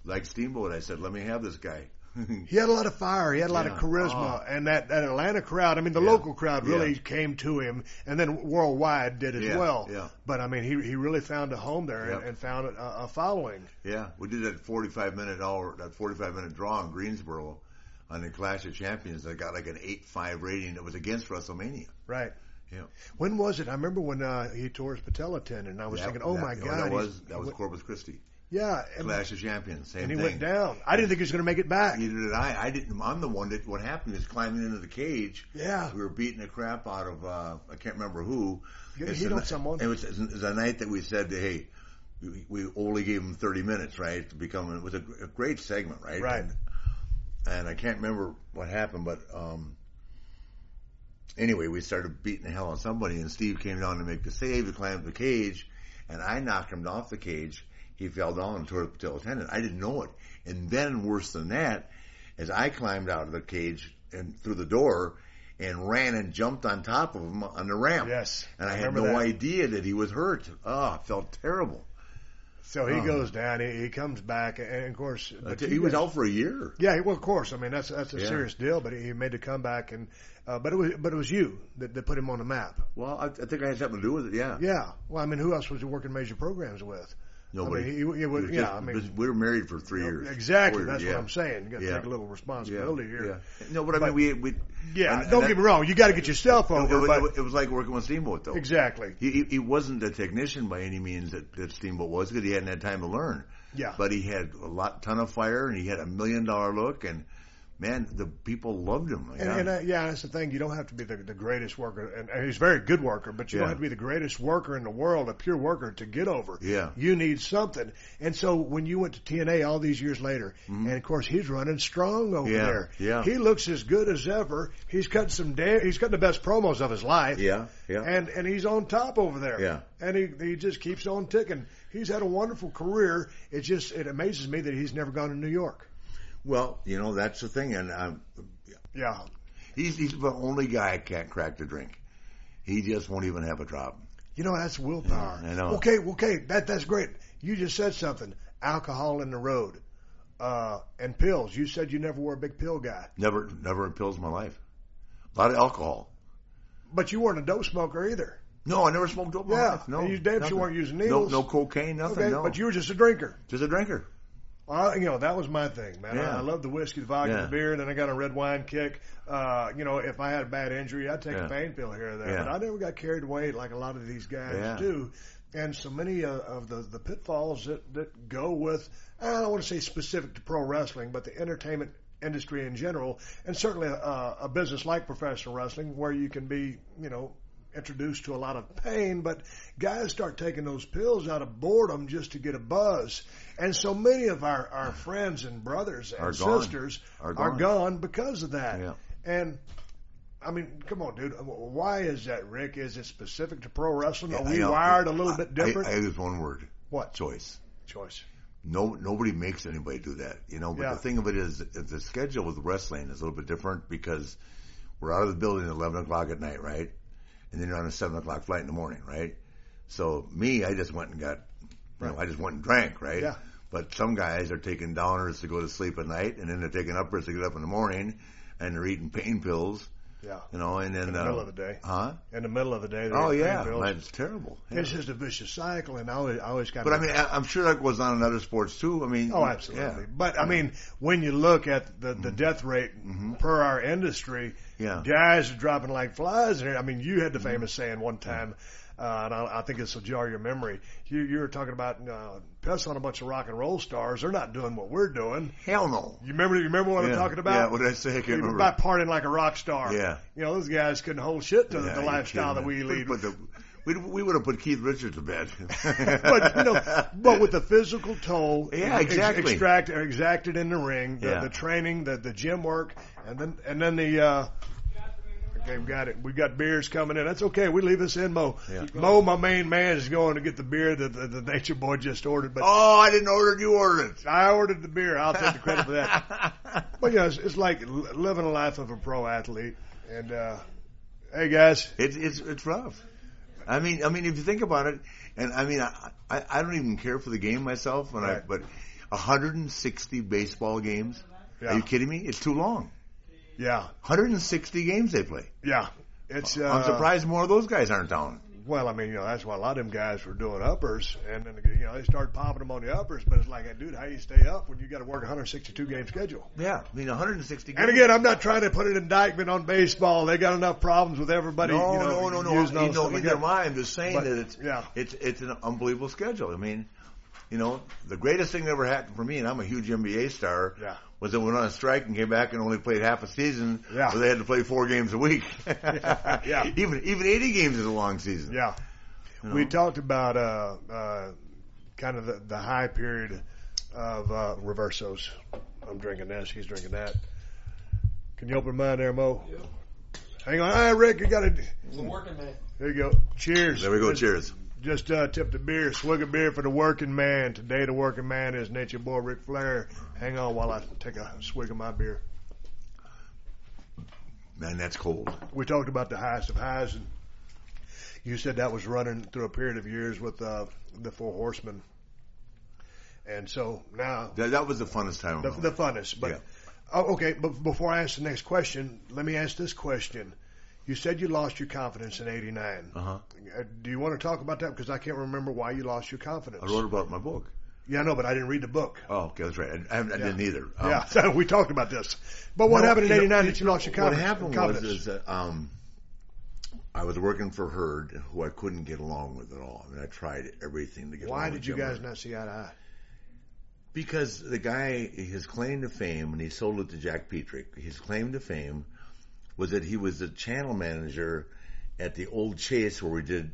like Steamboat, I said, "Let me have this guy." He had a lot of fire. He had a lot Yeah. of charisma, Oh. and that, that Atlanta crowd. I mean, the Yeah. local crowd really Yeah. came to him, and then worldwide did as well. Yeah. But I mean, he he really found a home there and, and found a, a following. Yeah, we did that 45 minute hour, that 45 minute draw in Greensboro on the Clash of Champions. That got like an 8-5 rating. That was against WrestleMania. Right. Yeah. When was it? I remember when uh, he tore his patella tendon, and I was That- thinking, oh that- my no, god, that was that was Corpus Christi. Yeah, and, Clash of Champions, same and he thing. went down. I didn't think he was going to make it back. Neither did I. I didn't. I'm the one that. What happened is climbing into the cage. Yeah. We were beating the crap out of. uh I can't remember who. You hit on someone. It was, it was a night that we said, to, hey, we, we only gave him 30 minutes, right, to become. It was a, a great segment, right? Right. And, and I can't remember what happened, but um, anyway, we started beating the hell out of somebody, and Steve came down to make the save. He climbed the cage, and I knocked him off the cage. He fell down and tore the patella tendon. I didn't know it. And then, worse than that, as I climbed out of the cage and through the door and ran and jumped on top of him on the ramp. Yes, And I, I had no that. idea that he was hurt. Ah, oh, I felt terrible. So he Oh. goes down. He, he comes back, and of course, uh, but he you was out for a year. Yeah, well, of course. I mean, that's that's a Yeah. serious deal. But he, he made the comeback, and uh, but it was but it was you that, that put him on the map. Well, I, I think I had something to do with it. Yeah. Yeah. Well, I mean, who else was he working major programs with? Nobody. I mean, he, he It was yeah. just- I mean, we were married for three years. exactly. Four That's years, what. I'm saying. You got to Yeah. take a little responsibility here. Yeah. No, but I But- mean, we, we Yeah, and- and don't that- get me wrong. You got to get yourself It, over, it- but it was like working with Steamboat, though. exactly. He, he, he wasn't a technician by any means that, that Steamboat was because he hadn't had time to learn. Yeah. But he had a lot, ton of fire, and he had a million dollar look, and man, the people loved him. And, yeah. and uh, yeah, that's the thing. You don't have to be the, the greatest worker, and, and he's a very good worker, but you Yeah. don't have to be the greatest worker in the world, a pure worker, to get over. Yeah. You need something. And so when you went to TNA all these years later, and of course he's running strong over Mm-hmm. Yeah, there. yeah. He looks as good as ever. He's cutting some da- he's cutting the best promos of his life. yeah, yeah. And and he's on top over there. Yeah. And he he just keeps on ticking. He's had a wonderful career. It just it amazes me that he's never gone to New York. Well, you know, that's the thing, and um, Yeah. he's, he's the only guy that can't crack the drink. He just won't even have a drop. You know, that's willpower. Yeah, I know. Okay, okay, that that's great. You just said something. Alcohol in the road. Uh, and pills. You said you never were a big pill guy. Never, never in pills in my life. A lot of alcohol. But you weren't a dope smoker either. No, I never smoked dope Yeah, life. No, you damn sure weren't using No, needles. no cocaine, nothing. Okay, no, but you were just a drinker. just a drinker. Well, you know, that was my thing, man. Yeah. I, I love the whiskey, the vodka, Yeah. the beer, and then I got a red wine kick. Uh, you know, if I had a bad injury, I'd take Yeah. a pain pill here or there. Yeah. But I never got carried away like a lot of these guys Yeah. do. And so many uh, of the, the pitfalls that, that go with, I don't want to say specific to pro wrestling, but the entertainment industry in general, and certainly a, a business like professional wrestling where you can be, you know, introduced to a lot of pain, but guys start taking those pills out of boredom just to get a buzz. And so many of our, our friends and brothers and Are sisters Are are gone. gone because of that. Yeah. And I mean, come on, dude. Why is that, Rick? Is it specific to pro wrestling? Are we You know, wired a little I- bit different? I, I use one word: what choice. choice? No, nobody makes anybody do that, you know. But Yeah. the thing of it is, is the schedule with wrestling is a little bit different because we're out of the building at eleven o'clock at night, right? And then you're on a seven o'clock flight in the morning, right? So me, I just went and got, you know, I just went and drank, right? Yeah. But some guys are taking downers to go to sleep at night, and then they're taking uppers to get up in the morning, and they're eating pain pills, Yeah. you know, and then In the uh, middle of the day. huh? In the middle of the day. they're Oh yeah, pain pills. man, terrible. Yeah. It's just a vicious cycle, and I always, I always got. But I mean, I'm sure that goes on in other sports too. I mean, Oh, absolutely. yeah. But I mean, when you look at the, the death rate per our industry, Mm-hmm. Yeah. Mm-hmm. guys are dropping like flies. And I mean, you had the famous saying one time, uh, and I, I think it's a jar your memory. You, you were talking about uh, piss on a bunch of rock and roll stars. They're not doing what we're doing. Hell no. You remember? You remember what yeah. I'm talking about? Yeah, what did I say? I can't remember. About partying like a rock star. Yeah. You know, those guys couldn't hold shit to Yeah, the lifestyle that we lead. But, the, We we would have put Keith Richards to bed. but you know, but with the physical toll, Yeah, ex- exactly. extract exacted in the ring, the, Yeah. the training, the the gym work, and then and then the. uh Okay, got it. We got beers coming in. That's okay. We leave this in, Mo. Yeah. Mo, my main man, is going to get the beer that the, the Nature Boy just ordered. But oh, I didn't order it. You ordered it. I ordered the beer. I'll take the credit for that. But yeah, it's, it's like living a life of a pro athlete. And uh hey, guys, It's it's it's rough. I mean, I mean, if you think about it, and I mean, I I, I don't even care for the game myself, when I but 160 baseball games. Yeah. Are you kidding me? It's too long. Yeah, 160 games they play. yeah, it's. Uh, I'm surprised more of those guys aren't down. Well, I mean, you know, that's why a lot of them guys were doing uppers, and then you know they started popping them on the uppers. But it's like, dude, how you stay up when you got to work a 162 game schedule? Yeah, I mean 160. Games. And again, I'm not trying to put an indictment on baseball. They got enough problems with everybody. no, you know, no, no, no, You know, stuff like in their mind, I'm just saying But, that it's yeah. it's it's an unbelievable schedule. I mean, you know, the greatest thing that ever happened for me, and I'm a huge NBA star, Yeah. was that we went on a strike and came back and only played half a season, Yeah. so they had to play four games a week. yeah. even even 80 games is a long season. Yeah. You know? We talked about uh, uh, kind of the, the high period of uh, reversos. I'm drinking this. He's drinking that. Can you open mine there, Mo? Yeah. Hang on. Hey, Rick, you got to. working man. There you go. Cheers. There we go. Just- Cheers. Just uh, tipped a beer, swig of beer for the working man. Today, the working man is Nature Boy Ric Flair. Hang on while I take a swig of my beer. Man, that's cold. We talked about the highest of highs, and you said that was running through a period of years with uh, the Four Horsemen. And so now That, that was the funnest time. the, the funnest. But Yeah. oh, okay, but before I ask the next question, let me ask this question. You said you lost your confidence in '89. Uh-huh. Uh, Do you want to talk about that? Because I can't remember why you lost your confidence. I wrote about my book. Yeah, I know, but I didn't read the book. Oh, okay, that's right. I, I, I didn't either. Um, yeah, so we talked about this. But what No, happened in you know, '89 that you lost your confidence? What confidence? happened was is that um, I was working for Herd, who I couldn't get along with at all. I mean, I tried everything to get. Along. Why along did with you guys not see eye to eye? Because the guy, his claim to fame, and he sold it to Jack Petrik. His claim to fame was that he was the channel manager at the old Chase where we did.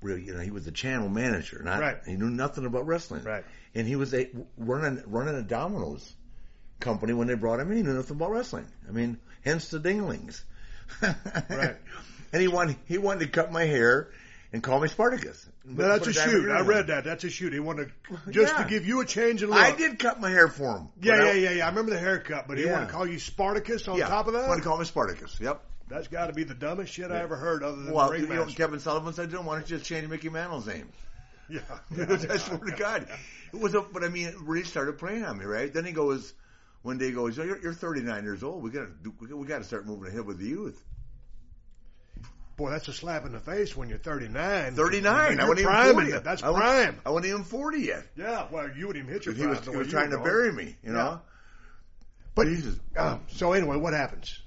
Where, you know, he was the channel manager. Not, Right. He knew nothing about wrestling. Right. And he was a, running running a Domino's company when they brought him in. He knew nothing about wrestling. I mean, hence the dinglings. Right. And he wanted he wanted to cut my hair and call me Spartacus. No, that's a shoot. I read that. That's a shoot. He wanted just Yeah. to give you a change in look. I did cut my hair for him. Yeah, yeah, yeah, yeah. I remember the haircut, but he Yeah. wanted to call you Spartacus on yeah. top of that. wanted to call me Spartacus. Yep. That's got to be the dumbest shit I ever heard, other than Well, the you know. Kevin Sullivan said, "Why don't you just change Mickey Mantle's name?" yeah, I swear to God, it was. A, but I mean, it really started playing on me, right? Then he goes, one day he goes, oh, "You're, you're 39 years old. We got to we got to start moving ahead with the youth." Boy, that's a slap in the face when you're 39. 39. I wasn't even 40 yet. That's I prime. I wasn't even 40 yet. Yeah, well, you wouldn't even hit your He prime. was, he was trying to bury me, you Yeah. know. But Jesus. uh, so anyway, what happens?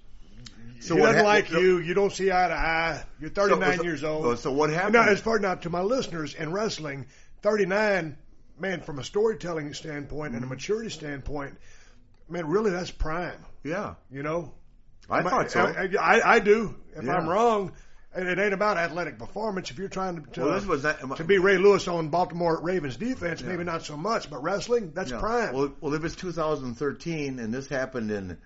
So he doesn't hap- like so- you. You don't see eye to eye. You're 39 so- years old. so- so what happened? Now, as far now to my listeners in wrestling, 39, man, from a storytelling standpoint Mm-hmm. and a maturity standpoint, man, really that's prime. Yeah, You know, I thought so. I, I, I do. If Yeah. I'm wrong, and it ain't about athletic performance. If you're trying to to, Well, was to be Ray Lewis on Baltimore Ravens defense, maybe not so much, but wrestling, that's Yeah. prime. Well, well, it was 2013, and this happened in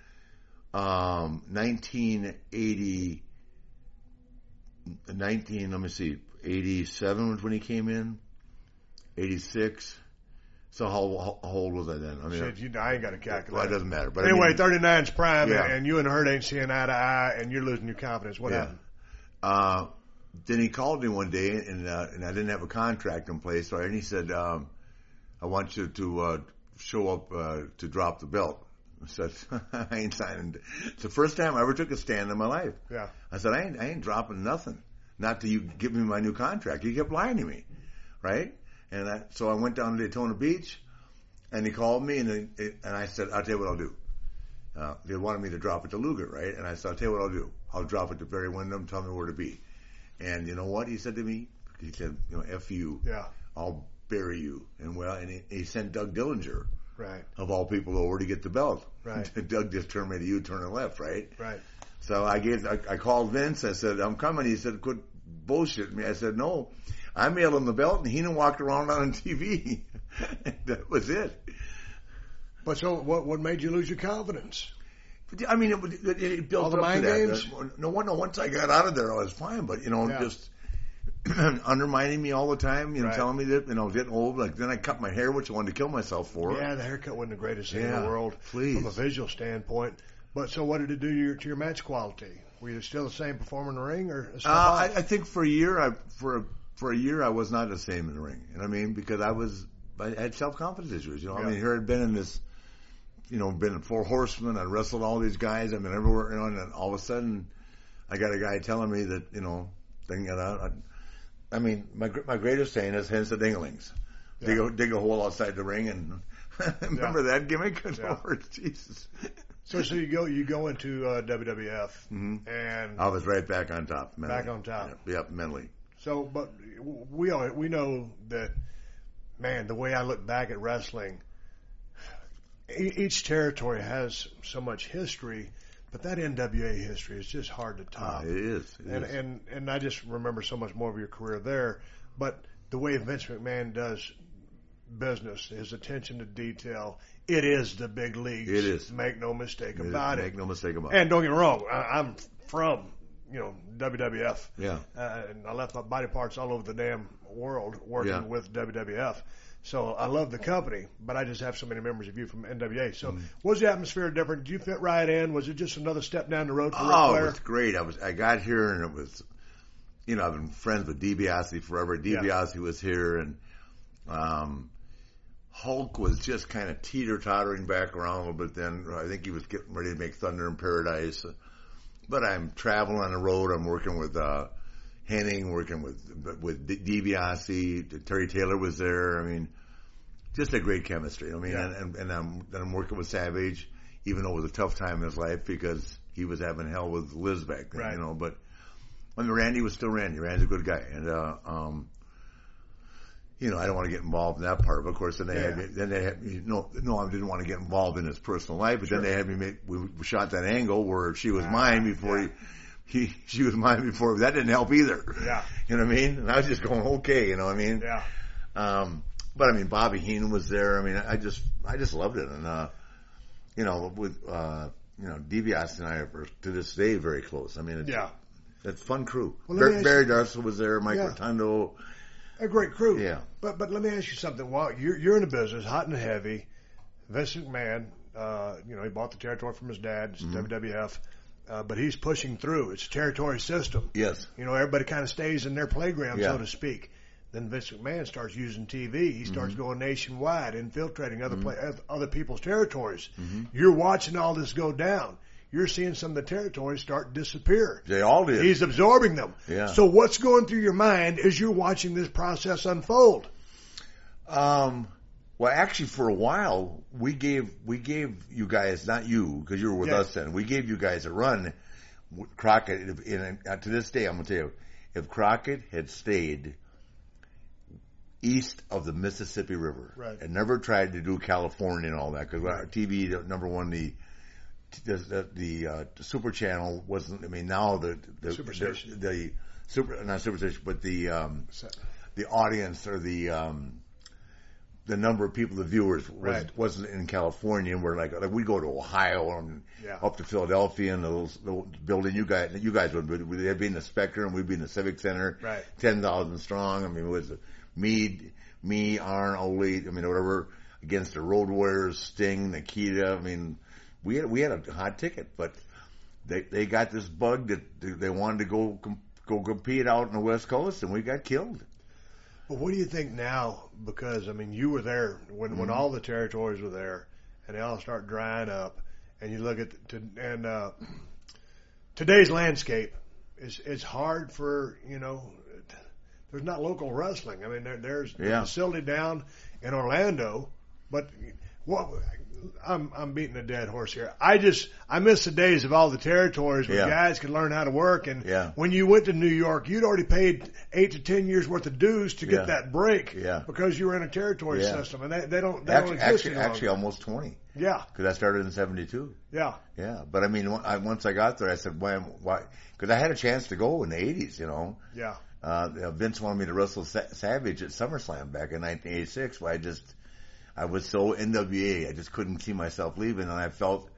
um, 1980. 19. Let me see. 87 was when he came in. 86. So how, how old was I then? I mean, Shit, you, I ain't got to calculate. well, it doesn't matter. But I anyway, mean, 39's prime, Yeah. and, you and Herd ain't seeing eye to eye, and you're losing your confidence. What Yeah. Uh, then he called me one day, and uh, and I didn't have a contract in place, right? And he said, um, "I want you to uh, show up uh, to drop the belt." I said, "I ain't signing." It's the first time I ever took a stand in my life. Yeah. I said, "I ain't, I ain't dropping nothing, not till you give me my new contract." He kept lying to me, right? And I, so I went down to Daytona Beach, and he called me, and then- and I said, "I'll tell you what I'll do." Uh, they wanted me to drop it to Luger, right? And I said, I'll tell you what I'll do. I'll drop it to Barry Windham, tell me where to be. And you know what he said to me? He said, you know, F you. Yeah. I'll bury you. And well, and he, he sent Doug Dillinger, Right. of all people, over to get the belt. Right. Doug just turned me to you, turn and left, right? Right. So I gave, I, I called Vince. I said, I'm coming. He said, quit bullshit me. I said, no, I mailed him the belt and Heenan walked around on TV. that was it. But so, what what made you lose your confidence? I mean, it, it, it built All the up mind to that. games? No, no, once I got out of there, I was fine. But you know, Yeah. just undermining me all the time. You know, Right. telling me that you know, getting old. Like then I cut my hair, which I wanted to kill myself for. Yeah, the haircut wasn't the greatest thing in the world please. from a visual standpoint. But so, what did it do to your, to your match quality? Were you still the same performer in the ring, or Uh. I, I think for a year, I for a, for a year, I was not the same in the ring. You know what I mean? Because I was I had self confidence issues. You know, I mean, here I'd been in this, you know, been in Four Horsemen. I wrestled all these guys. I've been everywhere. You know, and then all of a sudden, I got a guy telling me that you know, thing that I, I, I mean, my gr- my greatest saying is hence the dinglings. Dig a dig a hole outside the ring and. Remember that gimmick? Yeah. Lord Jesus. so, so you go you go into uh, WWF, Mhm. and I was right back on top. Mentally. Back on top. Yep, yep mentally. So, but we all, we know that, man. The way I look back at wrestling, each territory has so much history, but that NWA history is just hard to top. it is. It and is. and and I just remember so much more of your career there. But the way Vince McMahon does business, his attention to detail, it is the big leagues. It is. Make no mistake It is. about Make it. no mistake about it. And don't get me wrong, I, I'm from you know WWF. Yeah. Uh, and I left my body parts all over the damn world working Yeah. with WWF. So I love the company, but I just have so many memories of you from NWA. So Mm. was the atmosphere different? Did you fit right in? Was it just another step down the road for Oh, it was great. I was I got here and it was, you know, I've been friends with DiBiase forever. DiBiase was here and um, Hulk was just kind of teeter tottering back around a little bit. Then I think he was getting ready to make Thunder in Paradise. But I'm traveling on the road. I'm working with uh, Hennig, working with with DiBiase. Terry Taylor was there. I mean, just a great chemistry. I mean, Yeah. and, and, and I'm and I'm working with Savage, even though it was a tough time in his life because he was having hell with Liz back then, Right. you know. But when Randy was still Randy, Randy's a good guy, and uh, um, you know, I don't want to get involved in that part. But of course, then they had me, then they had me, no, no, I didn't want to get involved in his personal life. But then they had me make we shot that angle where she was mine before Ah, yeah. he, he she was mine before. That didn't help either. Yeah. you know what I mean. And I was just going okay, you know what I mean. Yeah. Um, but I mean, Bobby Heenan was there. I mean, I just, I just loved it. And, uh, you know, with, uh, you know, DiBiase and I are to this day very close. I mean, it's, Yeah. it's a fun crew. Well, let Bar- Barry Darsow was there, Mike Yeah. Rotundo. A great crew. Yeah. But but let me ask you something. While you're you're in the business, hot and heavy, Vince McMahon, uh, you know, he bought the territory from his dad, it's Mm-hmm. WWF, uh, but he's pushing through. It's a territory system. Yes. You know, everybody kind of stays in their playground, Yeah. so to speak. Then Vince McMahon starts using TV. He starts Mm-hmm. going nationwide, infiltrating other play, other people's territories. Mm-hmm. You're watching all this go down. You're seeing some of the territories start disappear. They all did. He's absorbing them. Yeah. So what's going through your mind as you're watching this process unfold? Um, well, actually, for a while, we gave we gave you guys, not you, because you were with Yeah. us then. We gave you guys a run. Crockett, if, in, uh, to this day, I'm gonna tell you, if Crockett had stayed east of the Mississippi River Right. and never tried to do California and all that, because our TV number one the the the, the, uh, Super Channel wasn't. I mean, now the the the, the super not Superstation, but the um, the audience or the um, the number of people, the viewers was, Right. wasn't in California. And we're like, like we go to Ohio and Yeah. up to Philadelphia and the, little- the building you guys, you guys would, be- they'd be in the Spectrum, we'd be in the Civic Center, Right. 10,000 strong. I mean, it was me, me, Arn, Ole, I mean, whatever, against the Road Warriors, Sting, Nikita. I mean, we had, we had a hot ticket, but they, they got this bug that they wanted to go, go compete out in the West Coast and we got killed. Well, what do you think now? Because I mean, you were there when Mm-hmm. when all the territories were there, and they all start drying up. And you look at the, to, and uh, today's landscape is it's hard for you know. There's not local wrestling. I mean, there, there's Yeah. a facility down in Orlando, but what I'm I'm beating a dead horse here. I just I miss the days of all the territories where Yeah. guys could learn how to work. And Yeah. when you went to New York, you'd already paid eight to ten years worth of dues to get Yeah. that break. Yeah. Because you were in a territory system, and they, they don't they Actually, don't exist actually, actually almost 20 yeah, because I started in 72. yeah, Yeah, but I mean, I, once I got there, I said, "Why? Why?" Because I had a chance to go in the '80s, you know. yeah. Uh, Vince wanted me to wrestle Sa- Savage at SummerSlam back in 1986, but I just, I was so NWA, I just couldn't see myself leaving, and I felt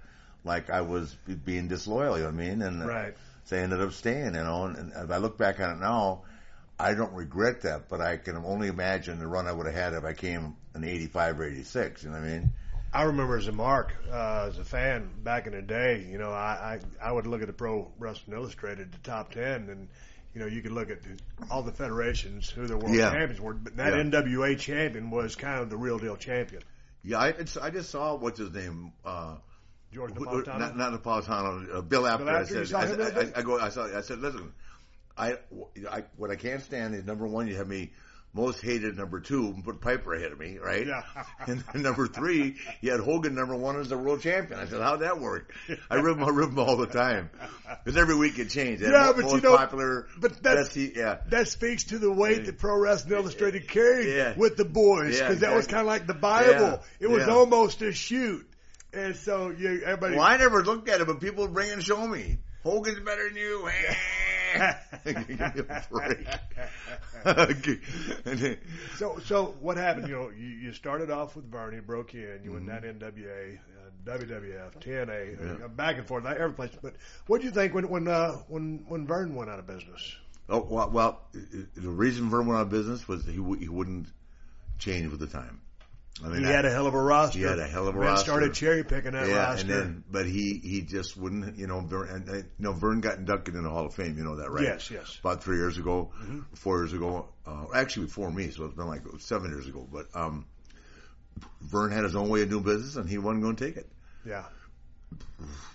like I was being disloyal. You know what I mean? And uh, Right. so I ended up staying. You know, and, and if I look back on it now, I don't regret that, but I can only imagine the run I would have had if I came in '85 or '86. You know what I mean? I remember as a mark, uh, as a fan back in the day, you know, I, I, I would look at the Pro Wrestling Illustrated, the top 10, and, you know, you could look at the, all the federations, who the world Yeah. champions were, but that Yeah. NWA champion was kind of the real deal champion. Yeah, I, it's, I just saw what's his name. Uh, George Napolitano. Not, not Napolitano. Uh, Bill Apter. Bill I said, I, him the other I. I, go. I saw. I said, listen. I, I what I can't stand is number one, you have me most hated. Number two, put Piper ahead of me, right? Yeah. and then number three, you had Hogan number one as the world champion. I said, how'd that work? I rib him, I rib him all the time because every week it changed. Had Yeah, mo- but you most know- popular. but that's- he- yeah. That speaks to the weight that Pro Wrestling Illustrated carried Yeah. with the boys, Yeah, because that was kind of like the Bible. Yeah, It was yeah. almost a shoot, and so you everybody. Well, I never looked at it, but people would bring and show me. Hogan's better than you. Give me a break. And then- So, so what happened? You know, you, you started off with Verne, broke in, you went down NWA, uh, WWF, TNA, Mm-hmm. Yeah. uh, back and forth, every place. But what do you think when when uh, when when Verne went out of business? Oh well, well, the reason Verne went out of business was he w- he wouldn't change with the time. I mean, He I- had a hell of a roster. He had a hell of a Vince roster. started cherry picking that yeah, roster. and then but he he just wouldn't. You know, Verne, and, you know, Verne got inducted in the Hall of Fame. You know that, right? Yes, yes. About three years ago, four years ago. Uh, actually, before me, so it's been like seven years ago. But um, Verne had his own way of doing business, and he wasn't going to take it. yeah,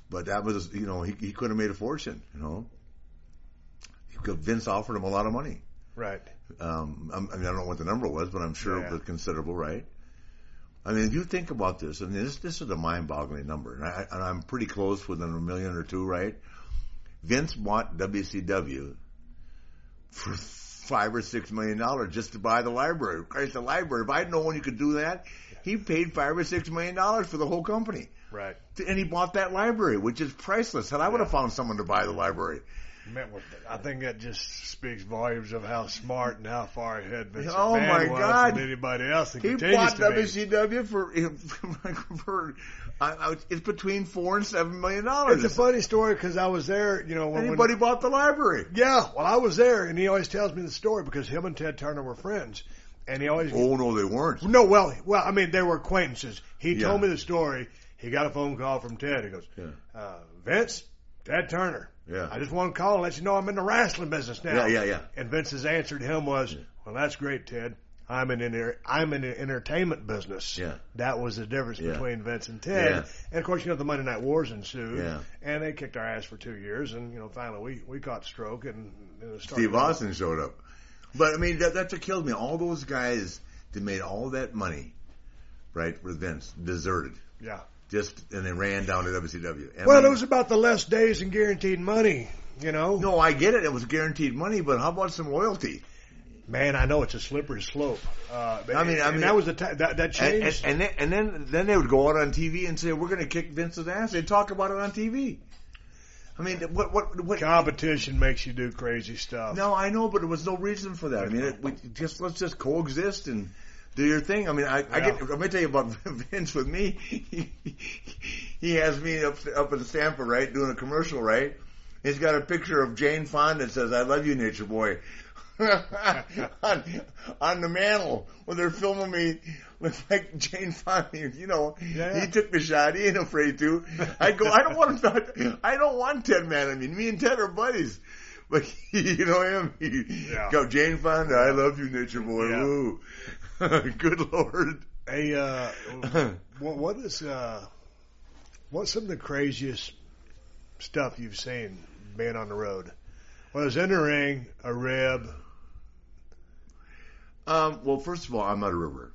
But that was, you know, he, he could have made a fortune, you know. Because Vince offered him a lot of money. right. Um, I mean, I don't know what the number was, but I'm sure Yeah. it was considerable, right? I mean, if you think about this, I mean, this this is a mind-boggling number, and, I, and I'm pretty close within a million or two, right? Vince bought WCW for five or six million dollars just to buy the library. Christ, the library. If I'd known you could do that, he paid five or six million dollars for the whole company. Right. And he bought that library, which is priceless. And I would have found someone to buy the library. Man, well, I think that just speaks volumes of how smart and how far ahead Vince Oh, McMahon my was God. than anybody else. And He bought to be. WCW for, for I, I, it's between four and seven million dollars. It's a funny story because I was there. You know, when, when- Anybody bought the library? Yeah, well, I was there, and he always tells me the story because him and Ted Turner were friends, and he always Oh no, they weren't. no, well, well, I mean, they were acquaintances. He Yeah. told me the story. He got a phone call from Ted. He goes, Yeah. uh, Vince, Ted Turner. Yeah. I just want to call and let you know I'm in the wrestling business now. Yeah, yeah, yeah. And Vince's answer to him was, "Well, that's great, Ted. I'm in an I'm in the entertainment business. Yeah. That was the difference Yeah. between Vince and Ted. Yeah. And of course, you know the Monday Night Wars ensued. Yeah. And they kicked our ass for two years, and you know finally we we caught stroke and, and Steve Austin showed up. But I mean, that, that's what killed me. All those guys that made all that money, right, with Vince, deserted. Yeah. Just and they ran down to WCW. And I Well, mean, it was about the less days and guaranteed money. You know. no, I get it. It was guaranteed money, but how about some loyalty? Man, I know it's a slippery slope. Uh, I mean- I mean- that was the ti that that And, changed. and, and, then, and then then they would go out on TV and say, "We're going to kick Vince's ass." They'd talk about it on TV. I mean, what what what? Competition makes you do crazy stuff. No, I know, but there was no reason for that. I mean, it, we just let's just coexist and do your thing. I mean, I, I Yeah. get. Let me tell you about Vince with me. He, he has me up up in Stamford, right, doing a commercial, right. He's got a picture of Jane Fonda that says, "I love you, Nature Boy." on, on the mantle when they're filming me with like Jane Fonda, you know, Yeah. he took the shot. He ain't afraid to. I go, I don't want to. I don't want Ted man. I mean, me and Ted are buddies. But you know him. He, Yeah. Go, Jane Fonda. I love you, Nature Boy. Yeah. Woo. Good Lord. Hey, uh, what, what is uh, what's some of the craziest stuff you've seen being on the road? Well, it's in the ring, a rib. Um, well, first of all, I'm not a river.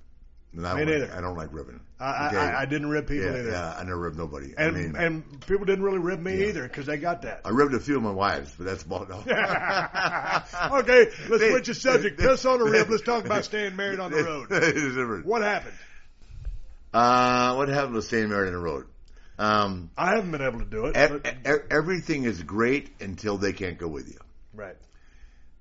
And I, Me don't like, neither. I don't like ribbing. I, Okay. I, I didn't rib people yeah, either, yeah, I never ribbed nobody. I and mean, and people didn't really rib me Yeah. either because they got that. I ribbed a few of my wives, but that's about all. okay, let's They- switch the subject. Piss on the rib. Let's talk about staying married on the road. it is different. What happened? Uh, what happened with staying married on the road? Um, I haven't been able to do it. e- e- everything is great until they can't go with you. right.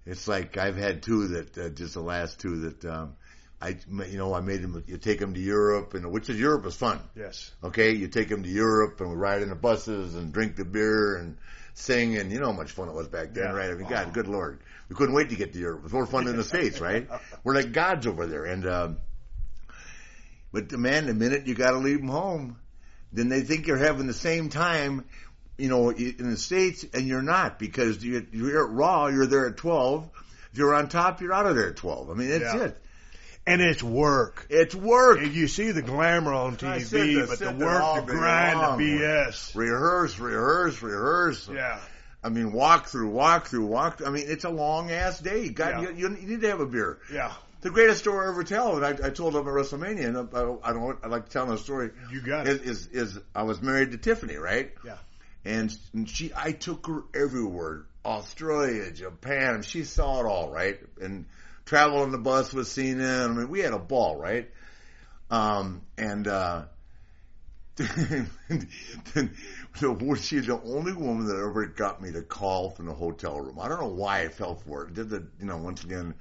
It's like I've had two that uh, just the last two that um, I you know I made them. You take them to Europe, and which is Europe is fun. Yes. Okay, you take them to Europe, and we ride in the buses and drink the beer and sing, and you know how much fun it was back then, Yeah. right? I mean, God, good lord, we couldn't wait to get to Europe. It was more fun than the states, right? We're like gods over there, and um, but the man, the minute you got to leave them home, then they think you're having the same time, you know, in the states, and you're not because you, you're at Raw, you're there at twelve. If you're on top, you're out of there at twelve. I mean, that's Yeah. it. And it's work. It's work. And You see the glamour on TV, but the sit there all work, the grind, the BS. Rehearse, rehearse, rehearse. Yeah. I mean, walk through, walk through, walk. I mean, it's a long ass day. God, Yeah. you, you need to have a beer. Yeah. The greatest story I ever tell, and I, I told them at WrestleMania, and I, I don't. I like telling the story. You got is, it. is is I was married to Tiffany, right? Yeah. And she, I took her everywhere, Australia, Japan. She saw it all, right? And traveled on the bus with Cena. I mean, we had a ball, right? Um, and uh, so she's the only woman that ever got me to call from the hotel room. I don't know why I fell for it. Did the you know once again,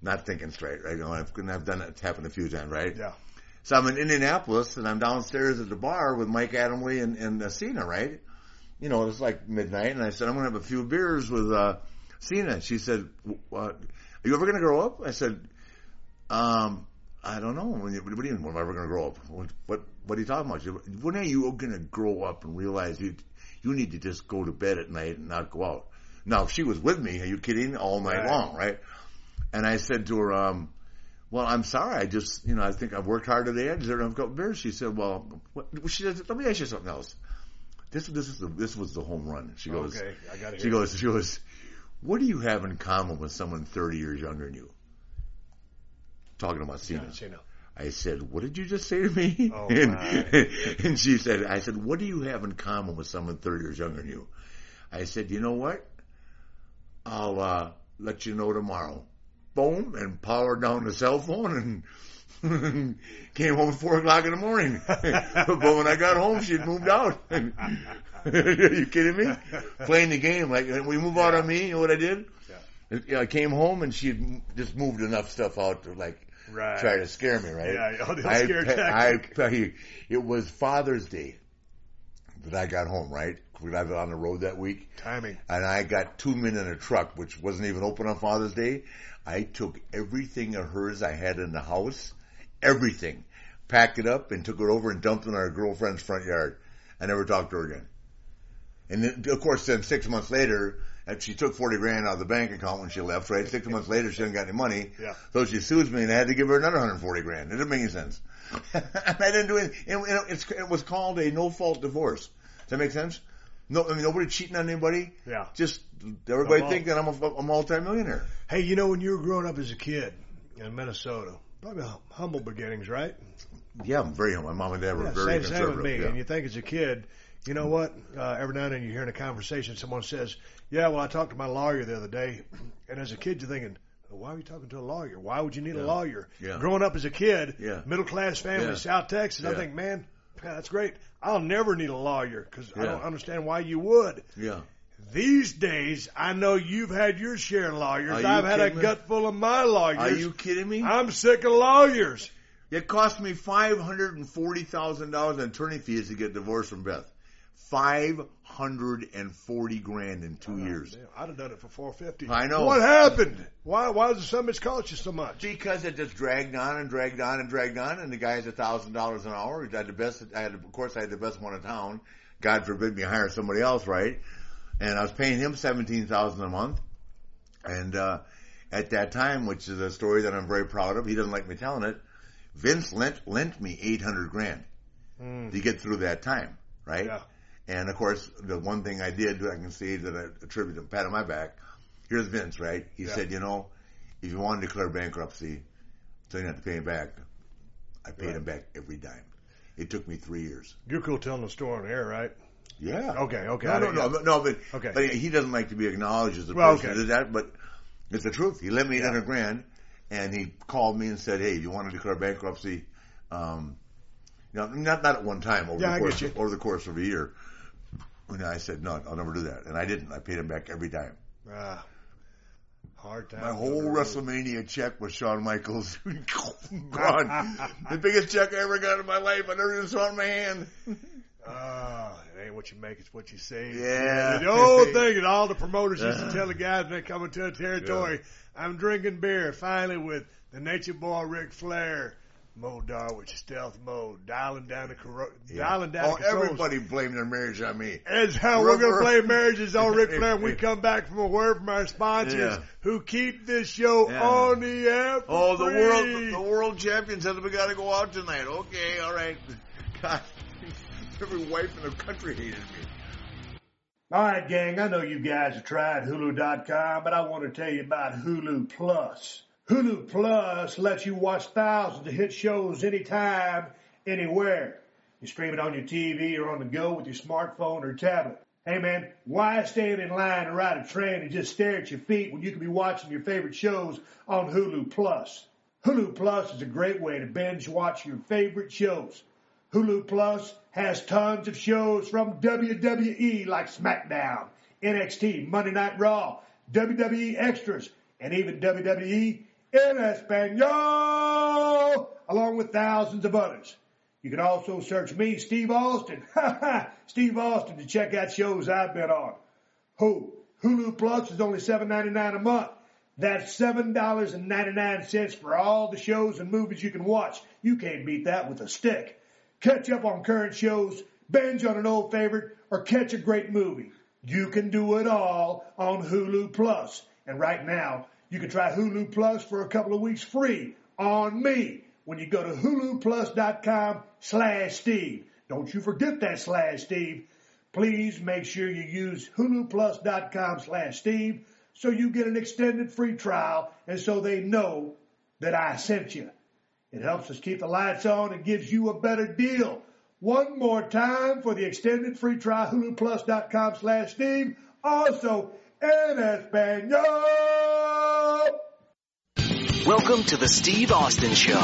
not thinking straight, right? You know, I've, I've done it. It's happened a few times, right? Yeah. So I'm in Indianapolis and I'm downstairs at the bar with Mike Adamle and, and uh, Cena, right? You know, it's like midnight and I said, I'm going to have a few beers with, uh, Cena. She said, "W- uh, you ever going to grow up? I said, um, I don't know. What do you mean, when am I ever going to grow up? What, what, what are you talking about? Said, When are you going to grow up and realize you, you need to just go to bed at night and not go out? Now, if she was with me, are you kidding? All night Right. long, right? And I said to her, um, well, I'm sorry. I just, you know, I think I've worked hard today. I deserve a couple beers. She said, well, what, she said, let me ask you something else. This, this is the, this was the home run. She goes, Okay, I got to she goes, she goes, what do you have in common with someone 30 years younger than you? Talking about Cena. Cena. I said, what did you just say to me? Oh, and, and she said, I said, what do you have in common with someone 30 years younger than you? I said, you know what? I'll, uh, let you know tomorrow. Boom, and powered down the cell phone and came home at four o'clock in the morning. but when I got home, she'd moved out. Are you kidding me? Playing the game, like, we move out on me, you know what I did? Yeah. I came home and she had just moved enough stuff out to like Right. try to scare me, right? Yeah, oh, the I, scare tactic. I you, it was Father's Day that I got home, right? We I was on the road that week, Timing. and I got two men in a truck, which wasn't even open on Father's Day. I took everything of hers I had in the house, everything, packed it up, and took it over and dumped it in our girlfriend's front yard. I never talked to her again. And then, of course, then six months later, and she took 40 grand out of the bank account when she left, right? Six months later, she didn't got any money. Yeah. So she sues me and I had to give her another 140 grand. It didn't make any sense. I didn't do you it's, it was called a no fault divorce. Does that make sense? No, I mean, nobody cheating on anybody. Yeah. Just everybody think that I'm a, a multi-millionaire. Hey, you know when you were growing up as a kid in Minnesota, probably humble beginnings, right? Yeah, I'm very, humble. my mom and dad were Yeah, very same, same conservative. with me. yeah. And you think as a kid, you know what? Uh, every now and then you hear in a conversation someone says, "Yeah, well, I talked to my lawyer the other day," and as a kid you're thinking. Why are you talking to a lawyer? Why would you need a lawyer? Yeah. Growing up as a kid, Yeah. middle class family, Yeah. South Texas, I think, man, yeah, that's great. I'll never need a lawyer because I don't understand why you would. yeah. These days, I know you've had your share of lawyers. I've had a me? gut full of my lawyers. Are you kidding me? I'm sick of lawyers. It cost me five hundred and forty thousand dollars in attorney fees to get divorced from Beth. Five hundred and forty grand in two years. Damn, I'd have done it for four fifty. I know. What happened? Why? Why does some bitch cost you so much? Because it just dragged on and dragged on and dragged on, and the guy's a thousand dollars an hour. I had the best. I had, of course, I had the best one in town. God forbid me hire somebody else, right? And I was paying him seventeen thousand a month. And uh, at that time, which is a story that I'm very proud of, he doesn't like me telling it. Vince lent lent me eight hundred grand Mm. to get through that time, right? Yeah. And of course, the one thing I did, I can say that I attribute a pat on my back. Here's Vince, right? He Yeah. said, you know, if you want to declare bankruptcy, so you don't have to pay him back. I paid Right. him back every dime. It took me three years. You're cool telling the story on air, right? Yeah. Okay, okay. No, I no, no, no, but, Okay. but he doesn't like to be acknowledged as the Well, person okay. that did that, but it's the truth. He lent me Yeah. 800 grand and he called me and said, hey, you want to declare bankruptcy, um, you know, not, not at one time over Yeah, the course, over the course of a year. And I said, no, I'll never do that. And I didn't. I paid him back every time. Ah, Hard time. My whole WrestleMania check was Shawn Michaels. Gone. the biggest check I ever got in my life. I never even saw it in my hand. Oh, it ain't what you make, it's what you say. Yeah. The old thing that all the promoters used to tell the guys when they come into a territory, I'm drinking beer, finally with the nature boy Ric Flair, Mo Darwich, stealth mode, dialing down the coro- dialing down Oh, the controls. everybody blamed their marriage on me. As how we're going to blame play marriages on Ric Flair when we come back from a word from our sponsors Yeah. who keep this show Yeah. on the air. for Oh, the free. world, the world champion says we got to go out tonight. Okay, all right. God, every wife in the country hated me. All right, gang, I know you guys have tried Hulu.com, but I want to tell you about Hulu Plus. Hulu Plus lets you watch thousands of hit shows anytime, anywhere. You stream it on your TV or on the go with your smartphone or tablet. Hey man, why stand in line to ride a train and just stare at your feet when you can be watching your favorite shows on Hulu Plus? Hulu Plus is a great way to binge watch your favorite shows. Hulu Plus has tons of shows from WWE like SmackDown, NXT, Monday Night Raw, WWE Extras, and even WWE in Espanol, along with thousands of others. You can also search me, Steve Austin, Steve Austin, to check out shows I've been on. Who? Hulu Plus is only $7.99 a month. That's $7.99 for all the shows and movies you can watch. You can't beat that with a stick. Catch up on current shows, binge on an old favorite, or catch a great movie. You can do it all on Hulu Plus. And right now, you can try Hulu Plus for a couple of weeks free on me when you go to huluplus.com slash Steve. Don't you forget that slash Steve. Please make sure you use huluplus.com slash Steve so you get an extended free trial and so they know that I sent you. It helps us keep the lights on and gives you a better deal. One more time for the extended free trial, huluplus.com slash Steve. Also, en Espanol. Welcome to the Steve Austin Show.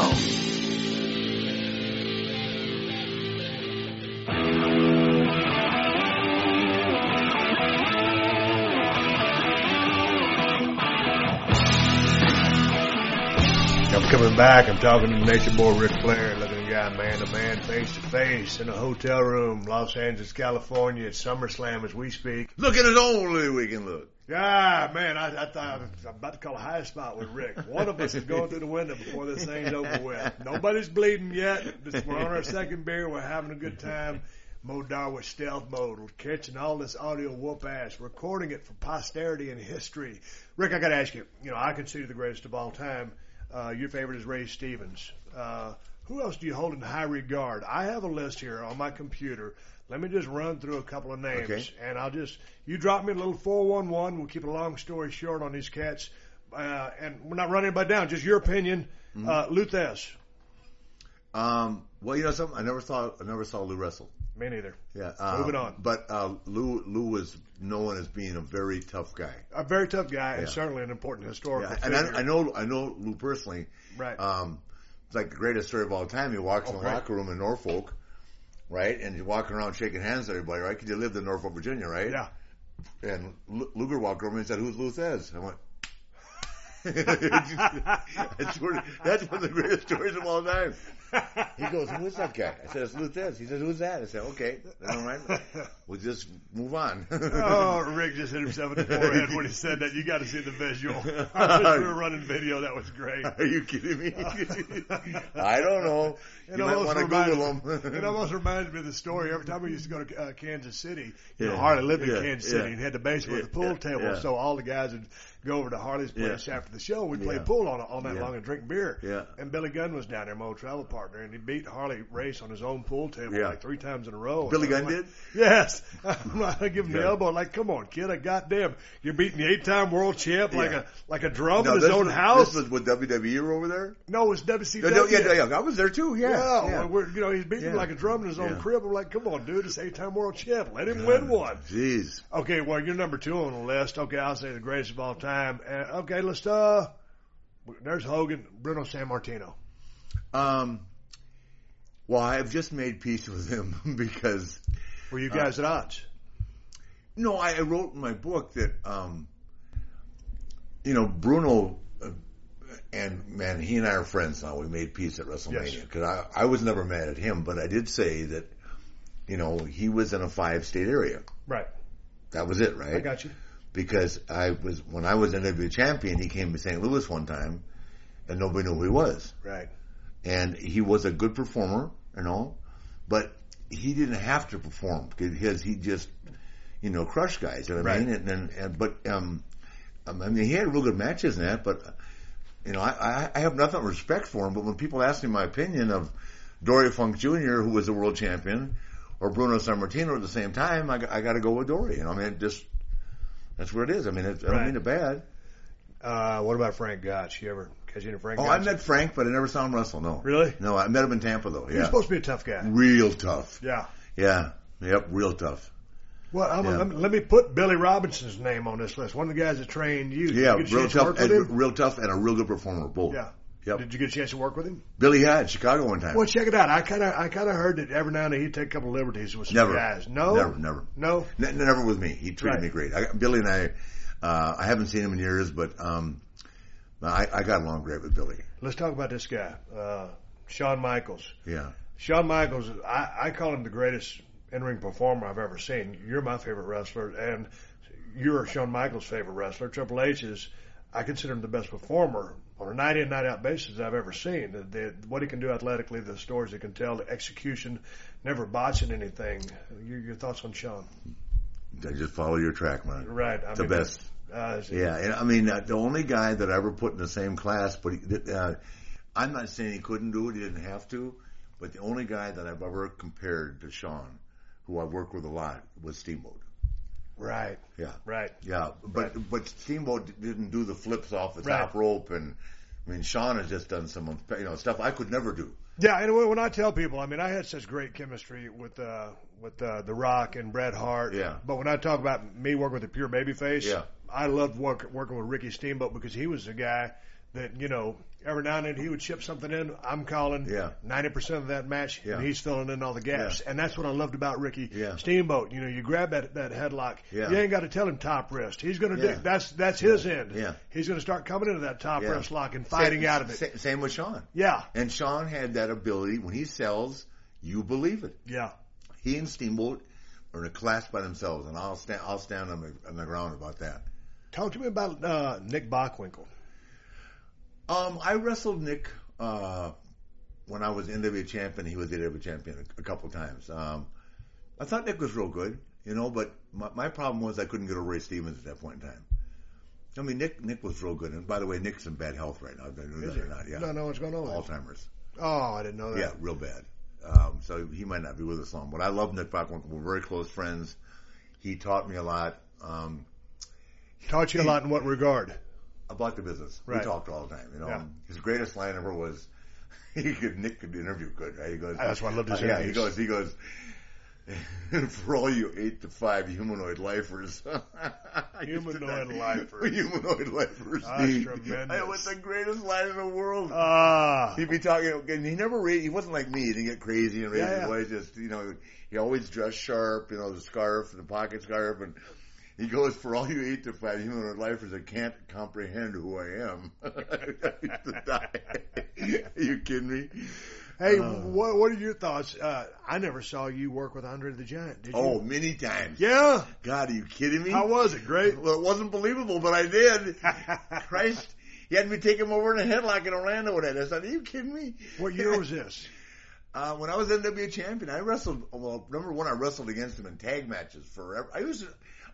I'm coming back. I'm talking to Nature Boy Ric Flair, looking guy man to man, face to face, in a hotel room, Los Angeles, California, at SummerSlam as we speak. Looking at his only we can look. Ah, man, I, I thought I was about to call a high spot with Rick. One of us is going through the window before this thing's over with. Nobody's bleeding yet. We're on our second beer. We're having a good time. Mo Darwin stealth mode. We're catching all this audio whoop ass, recording it for posterity and history. Rick, I got to ask you. You know, I consider the greatest of all time. Uh, your favorite is Ray Stevens. Uh, who else do you hold in high regard? I have a list here on my computer. Let me just run through a couple of names, Okay. and I'll just you drop me a little four one one. We'll keep a long story short on these cats, uh, and we're not running anybody down. Just your opinion, Mm-hmm. uh, Lou Thesz. Um, well, you know something? I never saw. I never saw Lou wrestle. Me neither. Yeah. Um, Moving on. But uh, Lou Lou was known as being a very tough guy. A very tough guy, and certainly an important historical Yeah, and. I, I know I know Lou personally. Right. Um, it's like the greatest story of all time. He walks Oh, in the right. locker room in Norfolk, right, and he's walking around shaking hands with everybody, right? Because you lived in Norfolk, Virginia, right? yeah. And Lu- Luger walked over and said, "Who's Lou Thesz?" I went. that's, one, that's one of the greatest stories of all time. He goes, "Who is that guy?" I said, "It's Lou Thesz." He said, "Who's that?" I said, "Okay, all right, we'll just move on." oh, Rick just hit himself in the forehead when he said that. You got to see the visual. I we were running video. That was great. Are you kidding me? I don't know. It You might almost want to Google them. It almost reminds me of the story. Every time we used to go to uh, Kansas City, you know, Yeah. Harley lived in Yeah. Kansas Yeah. City and had the basement with Yeah. the pool Yeah. table. Yeah. So all the guys would go over to Harley's place Yeah. after the show. We'd play Yeah. pool all, all night Yeah. long and drink beer. Yeah. And Billy Gunn was down there, my old travel partner, and he beat Harley Race on his own pool table like three times in a row. Billy Gunn like, did? Yes. I give him the elbow like, come on, kid, I goddamn, you're beating the eight-time world champ like a like a drum No, in his own was, house. This was with WWE over there. no, it's WCW. Yeah, no, yeah, yeah, I was there too. Yeah, well, we're, you know, he's beating like a drum in his own crib. I'm like, come on, dude, it's eight-time world champ. Let him win one. Jeez. Okay, well, you're number two on the list. Okay, I'll say the greatest of all time. Uh, okay, let's uh, there's Hogan, Bruno Sammartino. Um. Well, I have just made peace with him because Were you guys at odds? no, I I wrote in my book that um, you know, Bruno, uh, and man, he and I are friends now. We made peace at WrestleMania Yes. because I, I was never mad at him, but I did say that, you know, he was in a five state area. Right. That was it, right? I got you. Because I was when I was NWA champion, he came to St. Louis one time, and nobody knew who he was. Right. And he was a good performer, you know, but he didn't have to perform because he just, you know, crushed guys. You know what I mean? And, and, and but um, I mean, he had real good matches in that. But you know, I, I I have nothing but respect for him. But when people ask me my opinion of Dory Funk Jr., who was a world champion, or Bruno Sammartino at the same time, I, got- I got to go with Dory. You know, I mean, just that's what it is. I mean, it, I don't Right. mean it bad. Uh, what about Frank Gotch? You ever catch any Frank Oh, Gotch? I met Frank, but I never saw him wrestle. No, Really? No, I met him in Tampa though. He's Yeah, supposed to be a tough guy. real tough. Yeah. Yeah, yep, real tough. Well, I'm, Yeah. let, me, let me put Billy Robinson's name on this list. One of the guys that trained you. Did Yeah, you get a real chance to tough, work with and, him? real tough, and a real good performer both. Yeah. Yep. Did you get a chance to work with him? Billy had Chicago one time. Well, check it out. I kind of, I kind of heard that every now and then he'd take a couple of liberties with some Never. guys. No, Never, never. no. N- never with me. He treated Right. me great. I, Billy and I, uh, I haven't seen him in years, but um, I, I got along great with Billy. Let's talk about this guy, uh, Shawn Michaels. Yeah. Shawn Michaels, I, I call him the greatest in-ring performer I've ever seen. You're my favorite wrestler, and you're Shawn Michaels' favorite wrestler. Triple H is, I consider him the best performer on a night in, night out basis I've ever seen. The, the, what he can do athletically, the stories he can tell, the execution, never botching anything. Your, your thoughts on Shawn? I just follow your track, man. Right. I the mean, best. Uh, Yeah, and I mean, uh, the only guy that I ever put in the same class, but he, uh, I'm not saying he couldn't do it, he didn't have to, but the only guy that I've ever compared to Sean, who I've worked with a lot, was Steamboat. Right. Yeah. Right. Yeah, but but Steamboat didn't do the flips off the Right. top rope, and I mean Sean has just done some you know stuff I could never do. Yeah, and when when I tell people, I mean, I had such great chemistry with uh, with uh, The Rock and Bret Hart. Yeah. But when I talk about me working with a pure babyface, Yeah. I loved work, working with Ricky Steamboat because he was the guy that you know every now and then he would chip something in. I'm calling Yeah. ninety percent of that match, Yeah. and he's filling in all the gaps. Yeah. And that's what I loved about Ricky Yeah. Steamboat. You know, you grab that that headlock, Yeah. you ain't got to tell him top wrist. He's going to Yeah. do that's that's his end. Yeah. He's going to start coming into that top Yeah. wrist lock and fighting Same- out of it. Same with Sean. Yeah, And Sean had that ability when he sells, you believe it. yeah. He and Steamboat are in a class by themselves, and I'll stand I'll stand on the on the ground about that. Talk to me about uh, Nick Bockwinkel. Um, I wrestled Nick uh, when I was NWA champion. He was the NWA champion a, a couple times. Um, I thought Nick was real good, you know, but my, my problem was I couldn't get over Ray Stevens at that point in time. I mean, Nick Nick was real good, and by the way, Nick's in bad health right now. I don't know Is that or not. Yeah, No, no, what's going on? Alzheimer's. Oh, I didn't know that. Yeah, real bad. Um, so he might not be with us long. But I love Nick Bockwinkel. We're very close friends. He taught me a lot um, Taught you a lot in what regard? About the business. Right. We talked all the time. You know, Yeah. his greatest line ever was he could Nick could interview good. Right? He goes. That's why I love his uh, Yeah, he goes. He goes. For all you eight to five humanoid lifers, Humanoid lifers. humanoid lifers. That's tremendous. It was the greatest line in the world. Ah, He'd be talking, and he never he wasn't like me, he didn't get crazy and raise Yeah, his voice, just, you know, he always dressed sharp, you know, the scarf, the pocket scarf, and he goes, for all you eight to five human lifers that can't comprehend who I am. Used to. Are you kidding me? hey, Uh. what what are your thoughts? Uh, I never saw you work with Andre the Giant. Did you? Oh, many times. yeah. God, are you kidding me? How was it? Great. Well, it wasn't believable, but I did. Christ. He had me take him over in a headlock in Orlando with it. I said, are you kidding me? What year was this? Uh, when I was NWA champion, I wrestled. Well, number one, I wrestled against him in tag matches forever. I was,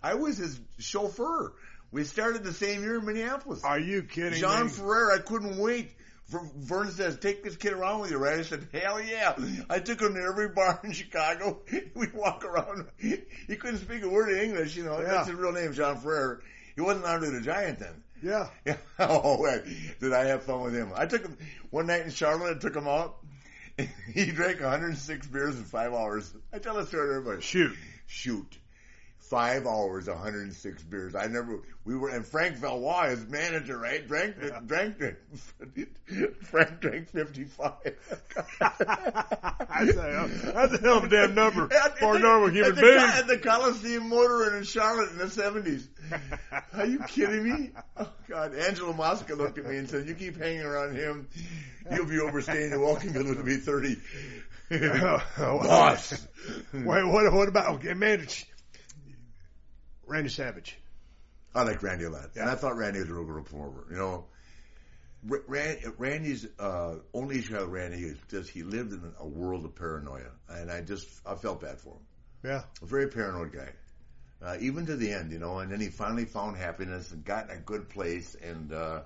I was his chauffeur. We started the same year in Minneapolis. Are you kidding John me? Ferré, I couldn't wait. Ver- Verne says, "Take this kid around with you, right?" I said, "Hell yeah!" I took him to every bar in Chicago. We'd walk around. He couldn't speak a word of English. You know, Yeah. that's his real name, John Ferré. He wasn't Andre the Giant then. yeah. Yeah. Oh, wait. did I have fun with him? I took him one night in Charlotte. I took him out. He drank 106 beers in five hours. I tell that story to everybody. Shoot. Shoot. Five hours, 106 beers. I never, we were, and Frank Valois, his manager, right? Drank, yeah. drank, Frank drank 55. I say, oh, that's a hell of a damn number for a normal human at being. The, at the Coliseum Motor in Charlotte in the 70s. Are you kidding me? Oh, God. Angelo Mosca looked at me and said, you keep hanging around him, you'll be overstaying the walking bill to be 30. Boss. Wait, what, what about, okay, man, Randy Savage. I like Randy a lot. Yeah. And I thought Randy was a real good performer. You know, Randy's uh, only issue with Randy is just he lived in a world of paranoia, and I just I felt bad for him. Yeah, a very paranoid guy, uh, even to the end, you know. And then he finally found happiness and got in a good place, and uh,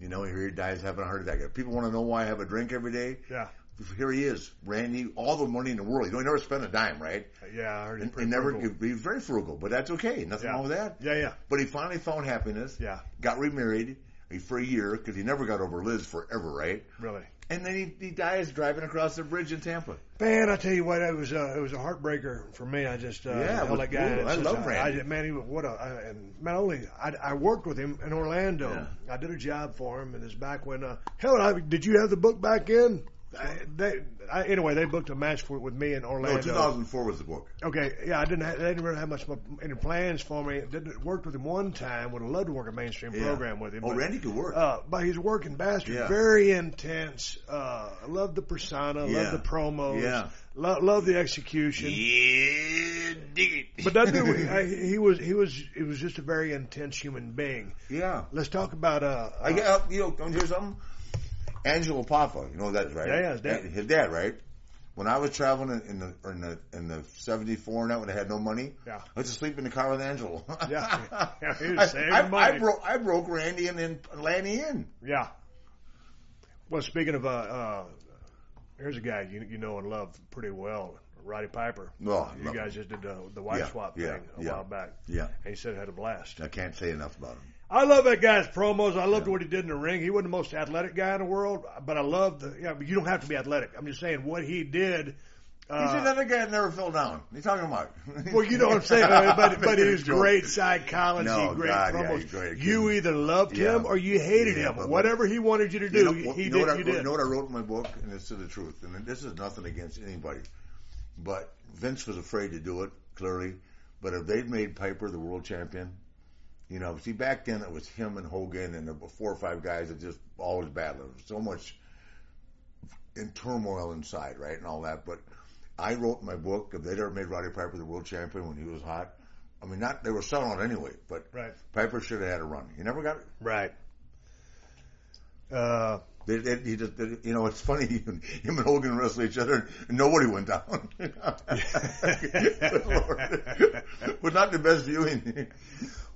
you know, here he dies having a heart attack. People want to know why I have a drink every day. Yeah, here he is, Randy, all the money in the world. You know, he never spent a dime, right? Yeah, I heard and, and never. He's very frugal, but that's okay. Nothing yeah. wrong with that. Yeah, yeah. But he finally found happiness. Yeah. Got remarried for a year because he never got over Liz forever, right? Really. And then he, he dies driving across the bridge in Tampa. Man, I tell you what, it was a it was a heartbreaker for me. I just uh, yeah, held that guy. I love Randy. I, man, he what a I, and man, only I, I worked with him in Orlando. Yeah. I did a job for him, and it's back when uh, hell, I, did you have the book back in? I, they, I, anyway, they booked a match for it with me in Orlando. No, 2004 was the book. Okay, yeah, I didn't. Have, they didn't really have much any plans for me. Didn't worked with him one time. Would have loved to work a mainstream yeah. program with him. Oh, but, Randy could work. Uh, but he's a working bastard. Yeah. Very intense. Uh, love the persona. Yeah. Love the promos. Yeah. Lo- love the execution. Yeah, dig it. But that dude, I, he was he was he was just a very intense human being. Yeah. Let's talk about uh. I uh, you know, hear something? Angelo Poffo, you know that, right? Yeah, yeah, his dad. His dad, right? When I was traveling in the in the in the '74 and that when I had no money, Yeah. I used to sleep in the car with Angelo. Yeah. Yeah, he was I, saving I, money. I broke I broke Randy and then Lanny in. Yeah. Well, speaking of uh, uh here's a guy you you know and love pretty well, Roddy Piper. Oh, you guys just did the, the wife Yeah, swap yeah, thing a yeah. while back. Yeah, And he said it had a blast. I can't say enough about him. I love that guy's promos. I loved what he did in the ring. He wasn't the most athletic guy in the world, but I love the. Yeah, but you don't have to be athletic. I'm just saying what he did. Uh, He's another guy that never fell down. You talking about? Well, you know what I'm saying, but but he Making a was joke. great psychology, No, great God, promos. he's great. You either loved Yeah. him or you hated Yeah, him. but- Whatever he wanted you to do, You know, he you did. know what I, you did. You know what I wrote in my book, and it's to the truth. And this is nothing against anybody, but Vince was afraid to do it clearly. But if they'd made Piper the world champion, you know, see back then it was him and Hogan and there were four or five guys that just always battling. So much in turmoil inside, right, and all that. But I wrote my book if they'd ever made Roddy Piper the world champion when he was hot. I mean, not they were selling out anyway, but Right. Piper should have had a run. He never got it. Right. Uh, They, they, he just, they, you know, it's funny. Him and Hogan wrestle each other, and nobody went down. But not the best viewing.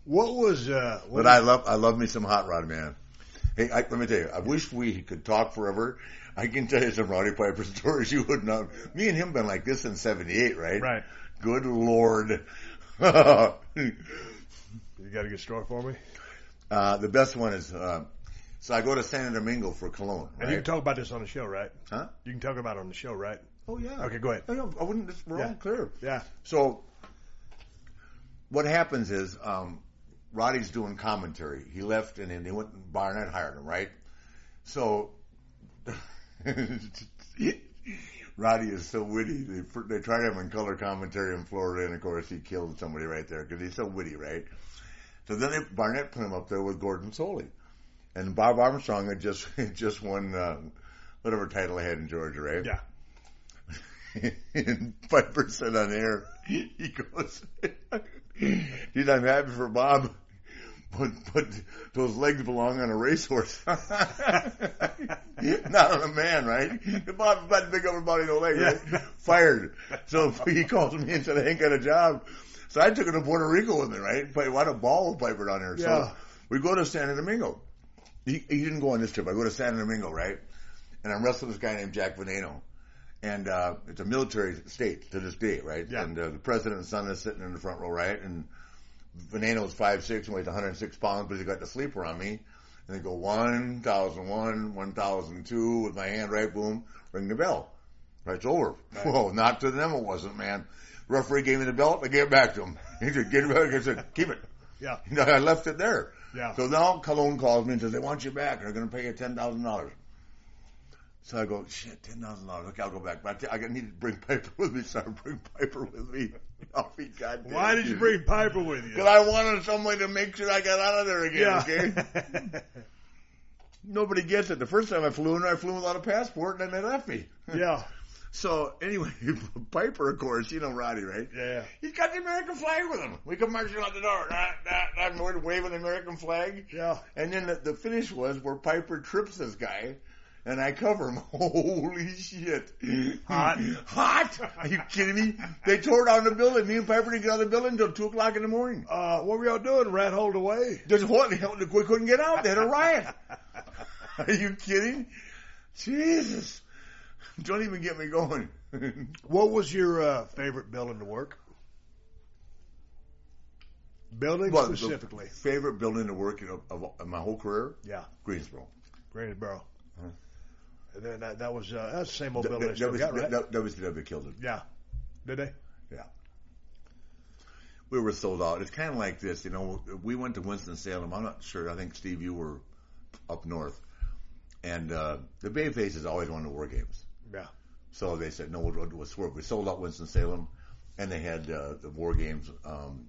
What was uh? What But I love, I love me some hot rod, man. Hey, I, let me tell you, I wish we could talk forever. I can tell you some Roddy Piper stories you wouldn't know. Me and him been like this in '78, right? Right. Good Lord. you got a good story for me? uh, the best one is, uh, so I go to San Domingo for Colón, And you can talk about this on the show, right? Huh? You can talk about it on the show, right? Oh yeah. Okay, go ahead. I, I wouldn't. We're all Yeah. clear. Yeah. So what happens is um, Roddy's doing commentary. He left and then they went and Barnett hired him, right? So Roddy is so witty. They, they tried him in color commentary in Florida, and of course he killed somebody right there because he's so witty, right? So then they, Barnett put him up there with Gordon Solie, and Bob Armstrong had just just won uh, whatever title he had in Georgia, right? Yeah. and Piper said on air, he goes, dude, I'm happy for Bob, but, but those legs belong on a racehorse. Not on a man, right? Bob's about big upper body, no leg, right? Fired. So he calls me and said, I ain't got a job. So I took him to Puerto Rico with me, right? But what a ball Piper down there. Yeah. So we go to San Domingo. He, he didn't go on this trip. I go to San Domingo, right? And I'm wrestling this guy named Jack Veneno. And, uh, it's a military state to this day, right? Yeah. And, uh, the president's son is sitting in the front row, right? And Veneno's five six and weighs 106 pounds, but he got the sleeper on me. And they go 1001, 1002 with my hand right, boom, ring the bell. Right, it's over. Whoa, not to them it wasn't, man. Referee gave me the belt. I gave it back to him. He said, "Get it back." I said, "Keep it." Yeah. I left it there. Yeah. So now Colón calls me and says they want you back and they're going to pay you ten thousand dollars. So I go, shit, ten thousand dollars. Okay, I'll go back. But I, I need to bring Piper with me, so I bring Piper with me. Oh, he goddamn. Why did you bring Piper with you? Because I wanted somebody to make sure I got out of there again. yeah. Okay. Nobody gets it. The first time I flew in, I flew without a passport, and then they left me. yeah. So anyway, Piper, of course, you know Roddy, right? Yeah. He's got the American flag with him. We come marching out the door. We're waving the American flag. Yeah. And then the, the finish was where Piper trips this guy, and I cover them. Holy shit! Hot. hot. Are you kidding me? They tore down the building. Me and Piper didn't get out of the building until two o'clock in the morning. Uh, what were y'all doing? Rat holed away? Just what? We couldn't get out. They had a riot. Are you kidding? Jesus! Don't even get me going. What was your uh, favorite building to work? Building Well, specifically. favorite building to work in of, of, of my whole career, Yeah. Greensboro. Greensboro. Huh. That, that was uh, that's the same old W- building they still got, right? WCW killed it. yeah. Did they? Yeah. We were sold out. It's kind of like this, you know. We went to Winston Salem. I'm not sure. I think Steve, you were up north, and uh, the Bay Faces always wanted war games. Yeah. So they said, no, we'll, we'll swerve. We sold out Winston Salem, and they had uh, the war games. Um,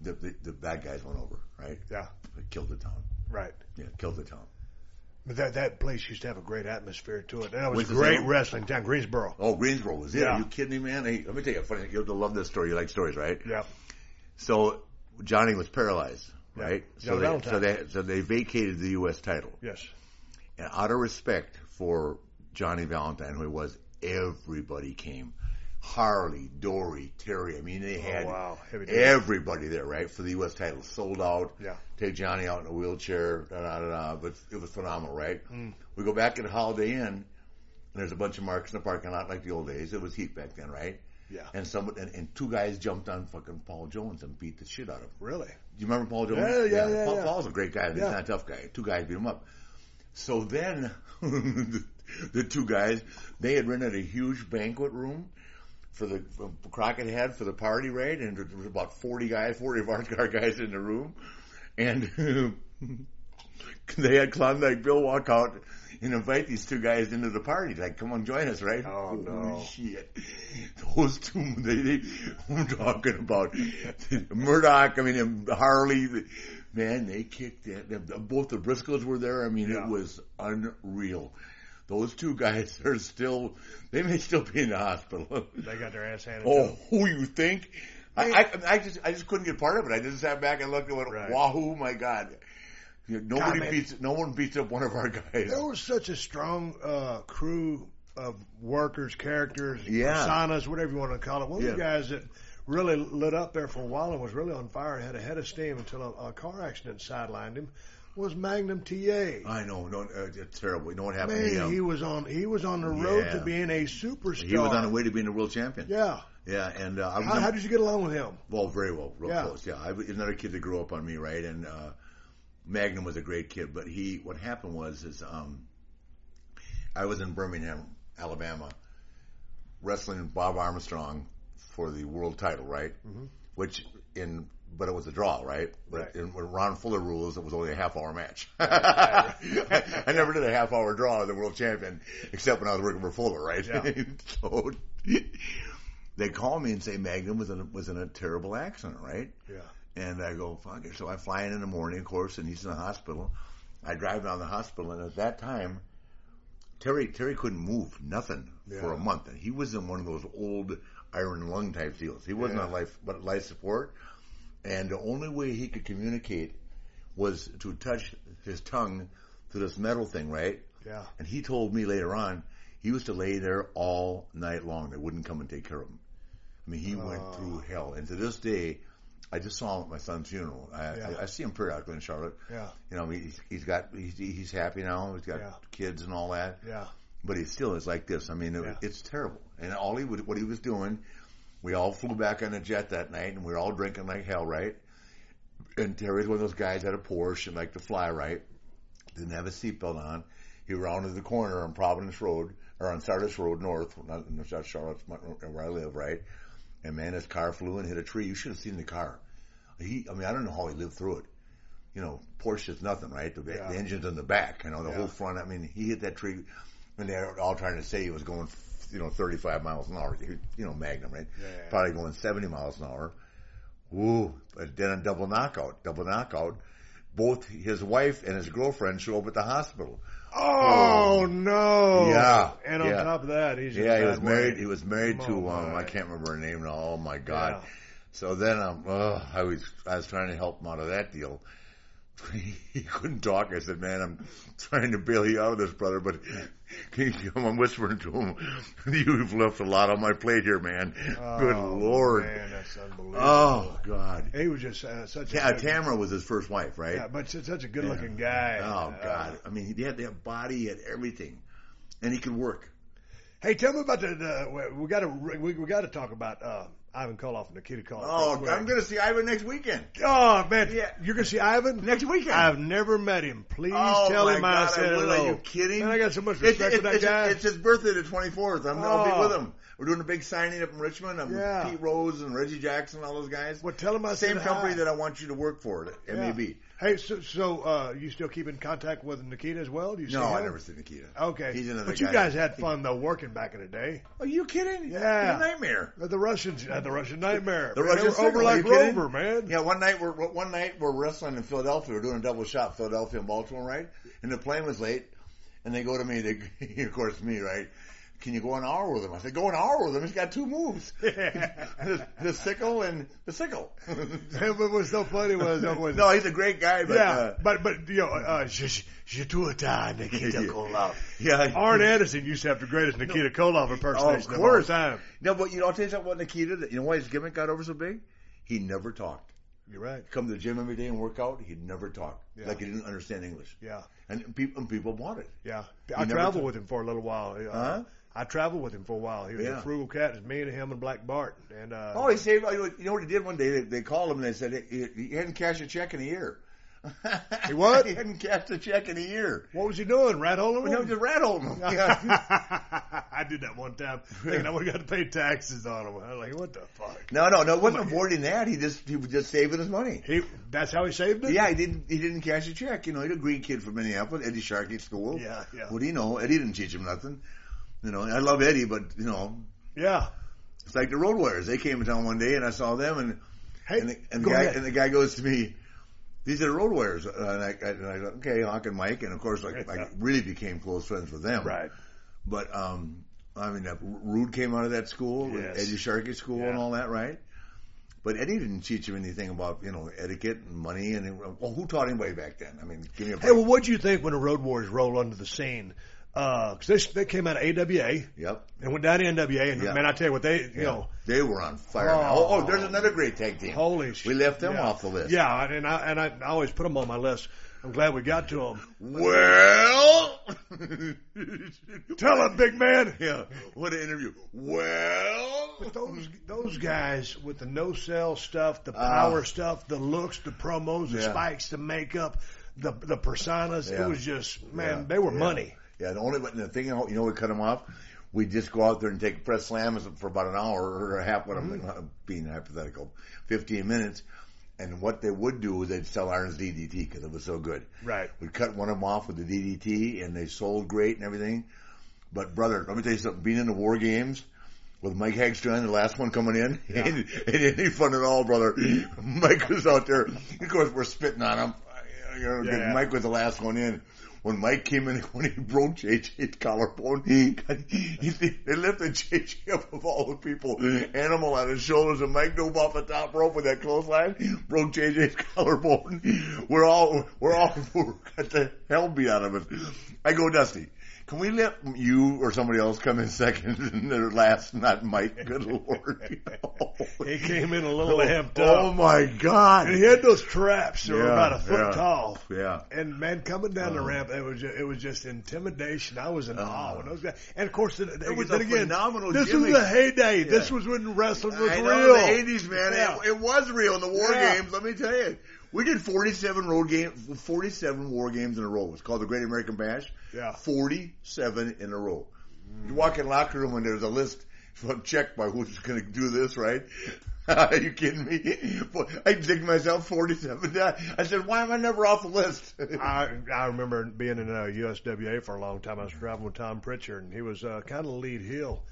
the, the the bad guys went over, right? Yeah. They killed the town. Right. Yeah, killed the town. But that that place used to have a great atmosphere to it. And it was Winston great Salem? wrestling town, Greensboro. Oh, Greensboro was it? Yeah. Are you kidding me, man? Hey, let me tell you a funny. You'll love this story. You like stories, right? Yeah. So Johnny was paralyzed, Yeah. right? So they, so they so they vacated the U.S. title, Yes. and out of respect for Johnny Valentine, who he was, everybody came. Harley, Dory, Terry. I mean, they had Oh, wow. Everybody there, right, for the U.S. title. Sold out. Yeah. Take Johnny out in a wheelchair. Da, da, da, da. But it was phenomenal, right? Mm. We go back at Holiday Inn, and there's a bunch of marks in the parking lot like the old days. It was heat back then, right? Yeah. And some and, and two guys jumped on fucking Paul Jones and beat the shit out of him. Really? Do you remember Paul Jones? Yeah, yeah, yeah, Paul, yeah. Paul's a great guy. He's Yeah. not a tough guy. Two guys beat him up. So then, the, the two guys, they had rented a huge banquet room for the for Crockett had for the party, raid, And there was about 40 guys, 40 of our guys in the room. And they had Klondike Bill walk out and invite these two guys into the party. Like, come on, join us, right? Oh, Holy no. shit. Those two, they, they, I'm talking about Murdoch, I mean, Harley, the- man, they kicked it. Both the Briscoes were there. I mean, Yeah. it was unreal. Those two guys are still, they may still be in the hospital. They got their ass handed Oh, to them. who you think? I, I, I just, I just couldn't get part of it. I just sat back and looked and went, Right. "Wahoo, my God!" You know, nobody God, beats, no one beats up one of our guys. There was such a strong uh, crew of workers, characters, Yeah. personas, whatever you want to call it. One of the guys that really lit up there for a while and was really on fire, had a head of steam until a, a car accident sidelined him, was Magnum TA. I know, no, uh, it's terrible. You know what happened to Man, him? he was on he was on the road Yeah. to being a superstar. He was on the way to being a world champion. Yeah. Yeah, and uh, I was How, how did you get along with him? well, very well, real Yeah. close. Yeah, I, was another kid that grew up on me, right? And uh, Magnum was a great kid, but he, what happened was, is um, I was in Birmingham, Alabama, wrestling Bob Armstrong for the world title, right? Mm-hmm. Which in, but it was a draw, right? But Right. in when Ron Fuller rules, it was only a half hour match. I, never did a half hour draw as the world champion, except when I was working for Fuller, right? Yeah. so they call me and say Magnum was in a, was in a terrible accident, right? Yeah. And I go, fuck it. So I fly in in the morning, of course, and he's in the hospital. I drive down the hospital, and at that time, Terry Terry couldn't move nothing for a month, and he was in one of those old iron lung type deals. He wasn't Yeah. on life, but life support, and the only way he could communicate was to touch his tongue to this metal thing, right? Yeah. And he told me later on he used to lay there all night long. They wouldn't come and take care of him. I mean, he went Oh. through hell. And to this day, I just saw him at my son's funeral. I, Yeah. I, I see him periodically in Charlotte. Yeah. You know, he's, he's got he's, he's happy now. He's got Yeah. kids and all that. Yeah. But he still is like this. I mean, it, Yeah. it's terrible. And all he would, what he was doing, we all flew back on a jet that night, and we were all drinking like hell, right? And Terry's one of those guys that had a Porsche and liked to fly, right? Didn't have a seatbelt on. He rounded the corner on Providence Road or on Sardis Road North, not, not Charlotte, where I live, right? and man, his car flew and hit a tree. You should have seen the car. He, I mean, I don't know how he lived through it. You know, Porsche's nothing, right? The, Yeah. the engine's in the back, you know, the Yeah. whole front. I mean, he hit that tree, and they're all trying to say he was going, you know, 35 miles an hour. You know, Magnum, right? Yeah. Probably going 70 miles an hour. Ooh, but then a double knockout, double knockout. Both his wife and his girlfriend show up at the hospital. Oh no! Yeah, and on yeah. top of that, he's Yeah, he was married. way. He was married Oh, to um. I can't remember her name now. Oh my god! So then um, uh, I was I was trying to help him out of that deal. he couldn't talk. I said, "Man, I'm trying to bail you out of this, brother, but can you, I'm whispering to him. You've left a lot on my plate here, man. Good Oh, lord. man, that's unbelievable. Oh God. he was just uh, such Yeah, a good, Tamara was his first wife, right? yeah, but such a good looking guy. Oh Uh, God. I mean, he had that body, he had everything, and he could work. Hey, tell me about the, the we got to we, we got to talk about uh, Ivan Koloff and Nikita Koloff. Oh. I'm gonna see Ivan next weekend. Oh man, Yeah. you're gonna see Ivan Next weekend. I've never met him. Please Oh, tell him I said will. hello. Are you kidding? Man, I got so much respect it's, for that it's, guy. it's his birthday, the 24th. I'm, I'll Oh. be with oh. him. We're doing a big signing up in Richmond. I'm Yeah. with Pete Rose and Reggie Jackson, and all those guys. well, tell him I Same said company hi. that I want you to work for at Yeah. MAB. Hey, so so uh, you still keep in contact with Nikita as well? Do you see No, I him? never see Nikita. Okay, He's another but guy. you guys had fun though working back in the day. Are you kidding? Yeah. It's a nightmare. Uh, The Russians had the Russian nightmare. The Man, they Russian were over like kidding? Rover, man. Yeah, one night we're one night we're wrestling in Philadelphia. We're doing a double shot, Philadelphia and Baltimore, right? And the plane was late, and they go to me. They, of course, me, right? Can you go an hour with him? I said, go an hour with him. He's got two moves: the, the sickle and the sickle. what was so funny was, was no, he's a great guy, but yeah, uh, but but you know, uh, je, je dois ta Nikita Yeah. Koloff. yeah. Arn Anderson used to have the greatest Nikita Koloff Oh, impersonation of of all course. time. No, but you know, I'll tell you something about Nikita. that- You know why his gimmick got over so big? He never talked. You're right. Come to the gym every day and work out. He'd never talk. Yeah. Like he didn't understand English, Yeah, and people and people bought it. yeah. He I traveled with him for a little while. Uh, Huh? I traveled with him for a while. He was Yeah. a frugal cat. It was me and him and Black Bart. And uh, Oh, he saved. You know what he did one day? They, they called him and they said he, he hadn't cashed a check in a year. He what? he hadn't cashed a check in a year. what was he doing? Rat holing he him? was just rat holding him. Yeah. I did that one time, thinking I would have got to pay taxes on him. I was like, what the fuck? No, no, no. It wasn't avoiding that. He just he was just saving his money. He, that's how he saved it. Yeah, he didn't. He didn't cash a check. You know, he's a green kid from Minneapolis, Eddie Sharkey school. Yeah, yeah. What do you know? Eddie didn't teach him nothing. You know, I love Eddie, but you know, yeah. it's like the Road Warriors. They came in town one day, and I saw them, and Hey, and the, and the guy ahead. and the guy goes to me, "These are the Road Warriors." And I, I, and I go, "Okay, Hawk and Mike," and of course, like, Yeah. I really became close friends with them. right. But um, I mean, Rude came out of that school, Yes. Eddie Sharkey school, Yeah. and all that, right? But Eddie didn't teach him anything about you know etiquette and money, and well, who taught anybody back then? I mean, give me a break. Hey, well, what do you think when the Road Warriors rolled onto the scene? Uh, because they, they came out of AWA yep. and went down to NWA, and Yeah. man, I tell you what, they you Yeah. know, they were on fire. Oh. Oh, oh, there's oh. another great tag team. holy shit. We left them yeah. off the list. Yeah, and I and I, I always put them on my list. I'm glad we got to them. Well, Tell them, big man. yeah. What an interview. Well, But those those guys with the no sell stuff, the power uh-huh. stuff, the looks, the promos, the Yeah. spikes, the makeup, the the personas, Yeah. it was just man, Yeah. they were Yeah. money. Yeah, the only but the thing you know, we cut them off. We just go out there and take press slams for about an hour or a half. What I'm uh, being hypothetical, fifteen minutes. And what they would do is they'd sell Arn's DDT because it was so good. Right. We cut one of them off with the DDT, and they sold great and everything. But brother, let me tell you something. Being in the war games with Mike Hegstrand, the last one coming in, Yeah. ain't, ain't any fun at all, brother. Mike was out there. Of course, we're spitting on him. You know, 'cause Yeah. Mike was the last one in. When Mike came in, when he broke JJ's collarbone, he, he, they lifted JJ up of all the people, animal on his shoulders, and Mike dove off the top rope with that clothesline, broke JJ's collarbone. We're all, we're all got the hell beat out of us. I go, Dusty, can we let you or somebody else come in second and their last, not Mike? Good lord. He came in a little amped Oh up. my God. And he had those traps that were about a foot yeah. tall. Yeah. And man, coming down the Uh. ramp, it was just, it was just intimidation. I was in Uh. awe when those guys. And of course, It was then a again, phenomenal this gimmick. was the heyday. Yeah. This was when wrestling was I real. know, the eighties, man. Yeah. It, it was real in the war Yeah. games. Let me tell you, we did forty-seven road game, forty-seven war games in a row. It's called the Great American Bash. Yeah. forty-seven in a row. You walk in the locker room and there's a list. check by who's going to do this, right? Are you kidding me? I dig myself 47 times. I said, why am I never off the list? I I remember being in uh, USWA for a long time. I was traveling with Tom Pritchard, and he was uh, kind of lead heel.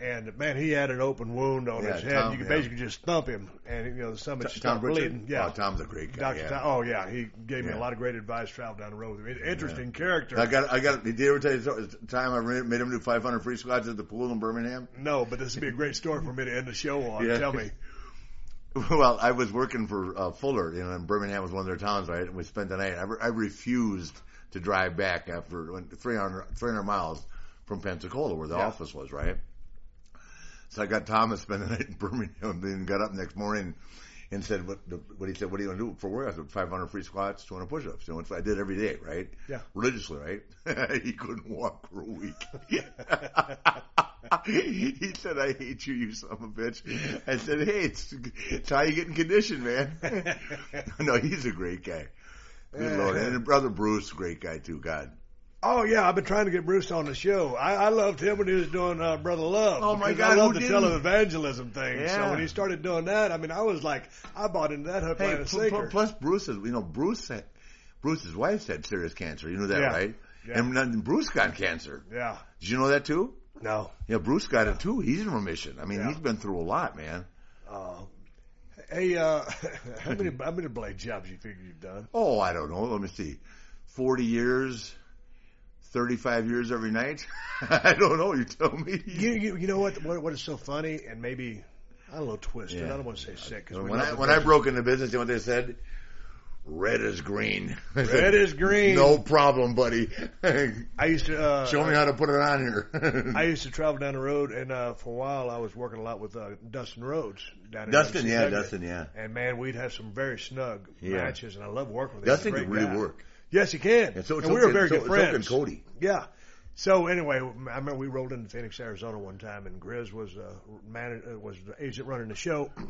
And man, he had an open wound on Yeah, his head. Tom, you could yeah. basically just thump him, and you know the stomach Tom stopped bleeding. Yeah, Oh, Tom's a great guy. Dr. yeah. Tom, oh yeah, he gave me a lot of great advice. Travel down the road with him. Interesting character. I got, I got, did he ever tell you the time I made him do 500 free squats at the pool in Birmingham? no, but this would be a great story for me to end the show on. Tell me. Well, I was working for uh, Fuller, you know, and Birmingham was one of their towns, right? And we spent the night. I, re- I refused to drive back after 300, 300 miles from Pensacola, where the office was, right? So I got Thomas spend the night in Birmingham, and then got up next morning and said, "What? The, what he said? What are you going to do for work?" I said, "500 free squats, 200 push-ups." You know, I did every day, right? Yeah. religiously, right? he couldn't walk for a week. he said, "I hate you, you son of a bitch." I said, "Hey, it's, it's how you get in condition, man." no, he's a great guy. Good lord, and brother Bruce, great guy too. God, Oh yeah, I've been trying to get Bruce on the show. I, I loved him when he was doing uh, Brother Love. Oh, my God, I love the didn't? televangelism thing. Yeah. So when he started doing that, I mean, I was like, I bought into that hook, hey, line, and pl- sinker. pl- plus Bruce is, you know, Bruce had, Bruce's wife had serious cancer. You knew that, Yeah. right? Yeah. And Bruce got cancer. yeah, Did you know that too? no. Yeah, Bruce got it too. He's in remission. I mean, he's been through a lot, man. Uh, hey, uh, how many how many blade jobs you figure you've done? Oh, I don't know. Let me see. 40 years, 35 years every night. I don't know. You tell me. You you, you know what, what what is so funny and maybe I don't know twisted. Yeah. I don't want to say sick because when I, when I broke into business, you know what they said? Red is green. I said, Red is green. No problem, buddy. I used to uh, Show me how to put it on here. I used to travel down the road, and uh, for a while I was working a lot with uh, Dustin Rhodes down in Dustin, yeah. Dustin, yeah. And man, we'd have some very snug Yeah. matches, and I love working with him. Dustin He's a can great really guy. work. Yes, he can. And so, and so we were very so, good so friends. can Cody. Yeah. So anyway, I remember we rolled into Phoenix, Arizona one time, and Grizz was uh, man uh, was the agent running the show.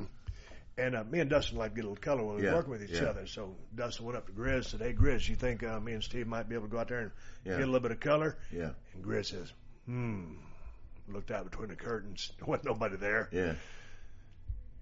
And uh, me and Dustin like to get a little color when we were Yeah, working with each yeah. other. So Dustin went up to Grizz, said, "Hey Grizz, you think uh, me and Steve might be able to go out there and Yeah. get a little bit of color?" Yeah, And Grizz says, "Hmm." Looked out between the curtains. There wasn't nobody there. yeah.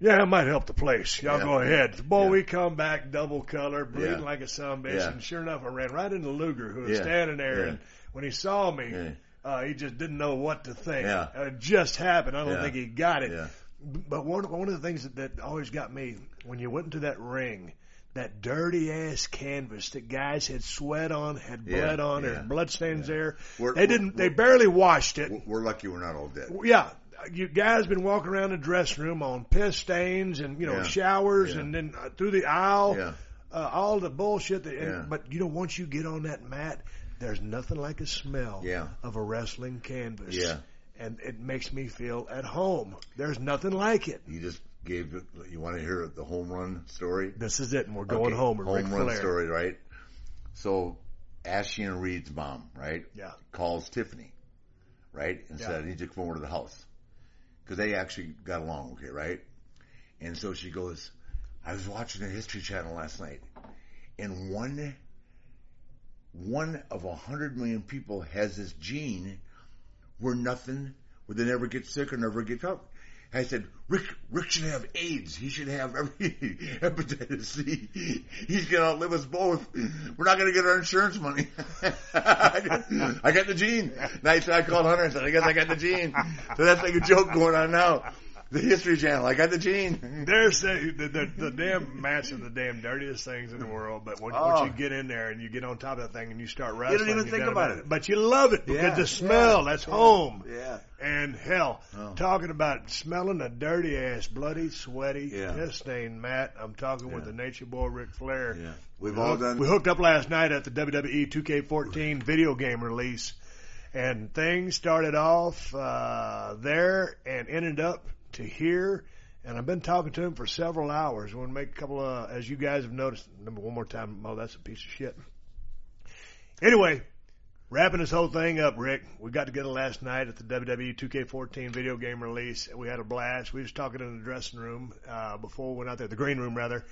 Yeah, it might help the place. Y'all Yeah. go ahead. Boy, Yeah. we come back double color, bleeding Yeah. like a son bitch. Yeah. And sure enough, I ran right into Luger, who was Yeah. standing there. Yeah. And when he saw me, Yeah. uh, he just didn't know what to think. Yeah. It just happened. I don't Yeah. think he got it. Yeah. But one one of the things that, that always got me when you went into that ring, that dirty ass canvas that guys had sweat on, had Yeah, blood on, yeah, blood stains there. We're- they didn't. they barely washed it. We're- We're lucky we're not all dead. Yeah, you guys been walking around the dressing room on piss stains and you know Yeah. showers Yeah. and then uh, through the aisle, Yeah. uh, all the bullshit. That, and. But you know, once you get on that mat, there's nothing like a smell of a wrestling canvas. Yeah. And it makes me feel at home. There's nothing like it. You just gave you want to hear the home run story? This is it, and we're going Okay, home home Ric run Flair. story, right? So, Ashley and Reid's mom, right? Yeah. Calls Tiffany, right? And said, I need you to come over to the house. Because they actually got along okay, right? And so she goes, I was watching the History Channel last night, and one, one of a hundred million people has this gene where nothing, where they never get sick or never get up. I said, Ric, Ric should have AIDS. He should have every hepatitis C. He's gonna outlive us both. We're not gonna get our insurance money. I got I the gene. Nice. I called Hunter and said, I guess I got the gene. So that's like a joke going on now. The History Channel. I got the gene. They're saying the, the, the damn match are the damn dirtiest things in the world. But when, Oh. once you get in there and you get on top of that thing and you start wrestling, even you're think down about it. But you love it because Yeah, the smell. yeah, that's yeah, home. Yeah. And hell, Oh. talking about smelling a dirty ass, bloody, sweaty, Yeah. piss stained mat. I'm talking with the Nature Boy Ric Flair. Yeah. We've We all hooked- done. We hooked up last night at the WWE 2K14 video game release, and things started off uh, there and ended up to hear. And I've been talking to him for several hours. We're gonna make a couple of, as you guys have noticed. Number one more time. Oh, that's a piece of shit. Anyway, wrapping this whole thing up, Ric. We got together last night at the WWE 2K14 video game release. And we had a blast. We was talking in the dressing room uh, before we went out there, the green room rather.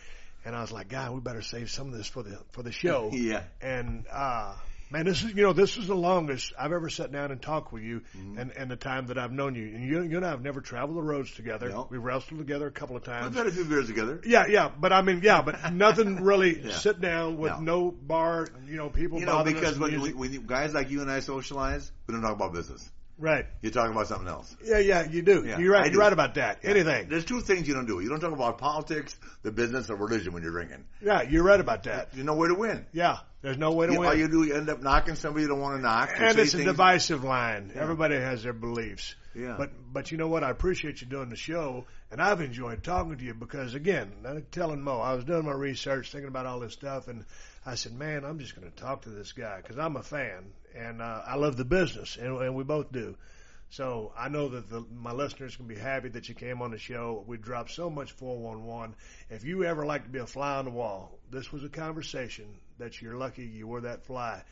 And I was like, God, we better save some of this for the for the show. Yeah. And uh, Man, this is you know this is the longest I've ever sat down and talked with you, Mm-hmm. and and the time that I've known you. And you, you and I have never traveled the roads together. No. We've wrestled together a couple of times. We've had a few beers together. Yeah, yeah, but I mean, yeah, but nothing really Yeah. sit down with No. no. bar. You know, people You know, because us when, when, when you, guys like you and I socialize, we don't talk about business. Right. You're talking about something else. Yeah, yeah, you do. Yeah, you're right. You're right about that. Anything. There's two things you don't do. You don't talk about politics, the business, or religion when you're drinking. Yeah, you're right about that. You know where to win. Yeah, there's no way to You, win. all you do, you end up knocking somebody you don't want to knock. and it's a divisive line. Everybody has their beliefs. Yeah. But but you know what? I appreciate you doing the show, and I've enjoyed talking to you because again, I'm telling Mo, I was doing my research, thinking about all this stuff, and I said, man, I'm just going to talk to this guy because I'm a fan and uh, I love the business, and, and we both do. So I know that the, my listeners can be happy that you came on the show. We dropped so much 411. If you ever like to be a fly on the wall, this was a conversation that you're lucky you were that fly.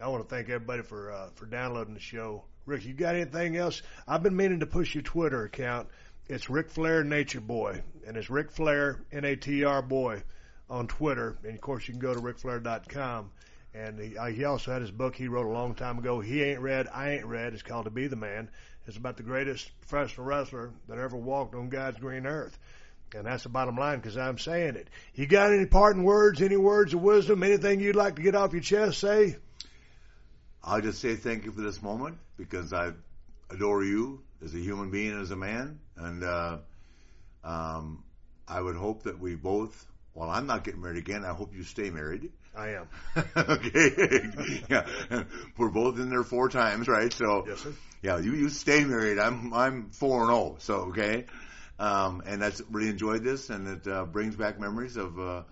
I want to thank everybody for uh, for downloading the show. Ric, you got anything else? I've been meaning to push your Twitter account. It's Ric Flair Nature Boy, and it's Ric Flair N A T R Boy on Twitter. And of course, you can go to ricflair.com. And he, uh, he also had his book he wrote a long time ago. He ain't read, I ain't read. It's called To Be the Man. It's about the greatest professional wrestler that ever walked on God's green earth. And that's the bottom line because I'm saying it. You got any parting words, any words of wisdom, anything you'd like to get off your chest? Say. I'll just say thank you for this moment because I adore you as a human being, as a man, and uh, um, I would hope that we both. Well, I'm not getting married again. I hope you stay married. I am. okay. yeah. We're both in there four times, right? So Yes, sir. yeah, you you stay married. I'm I'm four and oh. So okay. Um, and that's really enjoyed this, and it uh, brings back memories of uh,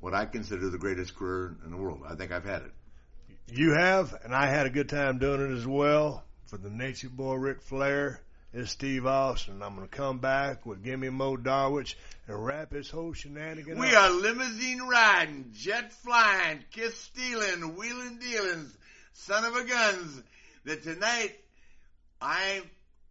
what I consider the greatest career in the world. I think I've had it. You have, and I had a good time doing it as well. For the Nature Boy Ric Flair, it's Steve Austin. I'm going to come back with Gimme Mo Darwich and wrap his whole shenanigan We up. are limousine riding, jet flying, kiss stealing, wheeling dealings, son of a guns. That tonight, I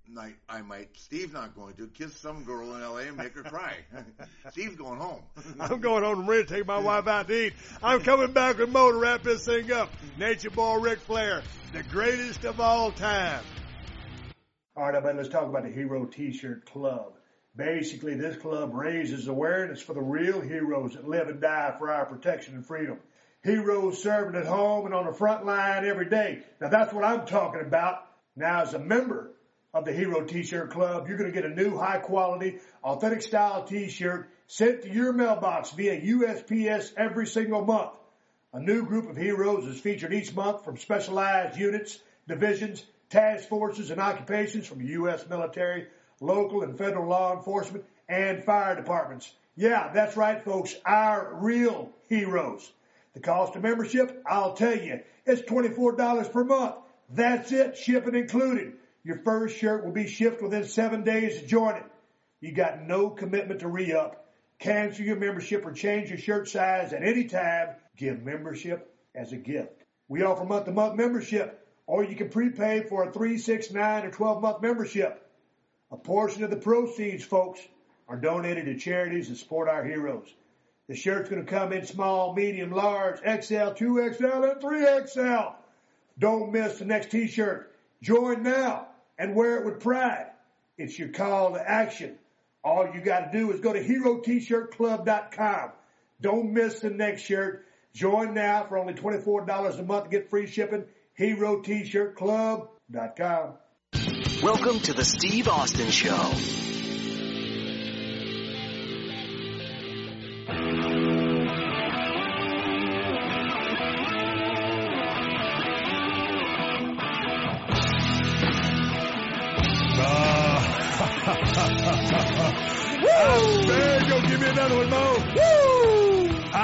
might, I might, Steve's not going to kiss some girl in L.A. and make her cry. Steve's going home. I'm going home to take my wife out to eat. I'm coming back with Mo to wrap this thing up. Nature Boy Ric Flair, the greatest of all time. All right, everybody, let's talk about the Hero T-Shirt Club. Basically, this club raises awareness for the real heroes that live and die for our protection and freedom. Heroes serving at home and on the front line every day. Now, that's what I'm talking about. Now, as a member of the Hero T-Shirt Club, you're going to get a new high quality, authentic style T-shirt sent to your mailbox via USPS every single month. A new group of heroes is featured each month from specialized units, divisions, task forces, and occupations from U.S. military, local and federal law enforcement, and fire departments. Yeah, that's right, folks. Our real heroes. The cost of membership, I'll tell you, it's $24 per month. That's it, shipping included. Your first shirt will be shipped within seven days of joining. You got no commitment to re-up. Cancel your membership or change your shirt size at any time. Give membership as a gift. We offer month-to-month membership, or you can prepay for a 3, 6, 9, or 12-month membership. A portion of the proceeds, folks, are donated to charities that support our heroes. The shirt's going to come in small, medium, large, XL, 2XL, and 3XL. Don't miss the next t-shirt. Join now and wear it with pride. It's your call to action. All you got to do is go to HeroT-shirtClub.com. Don't miss the next shirt. Join now for only $24 a month to get free shipping. HeroT-shirtClub.com. Welcome to the Steve Austin Show.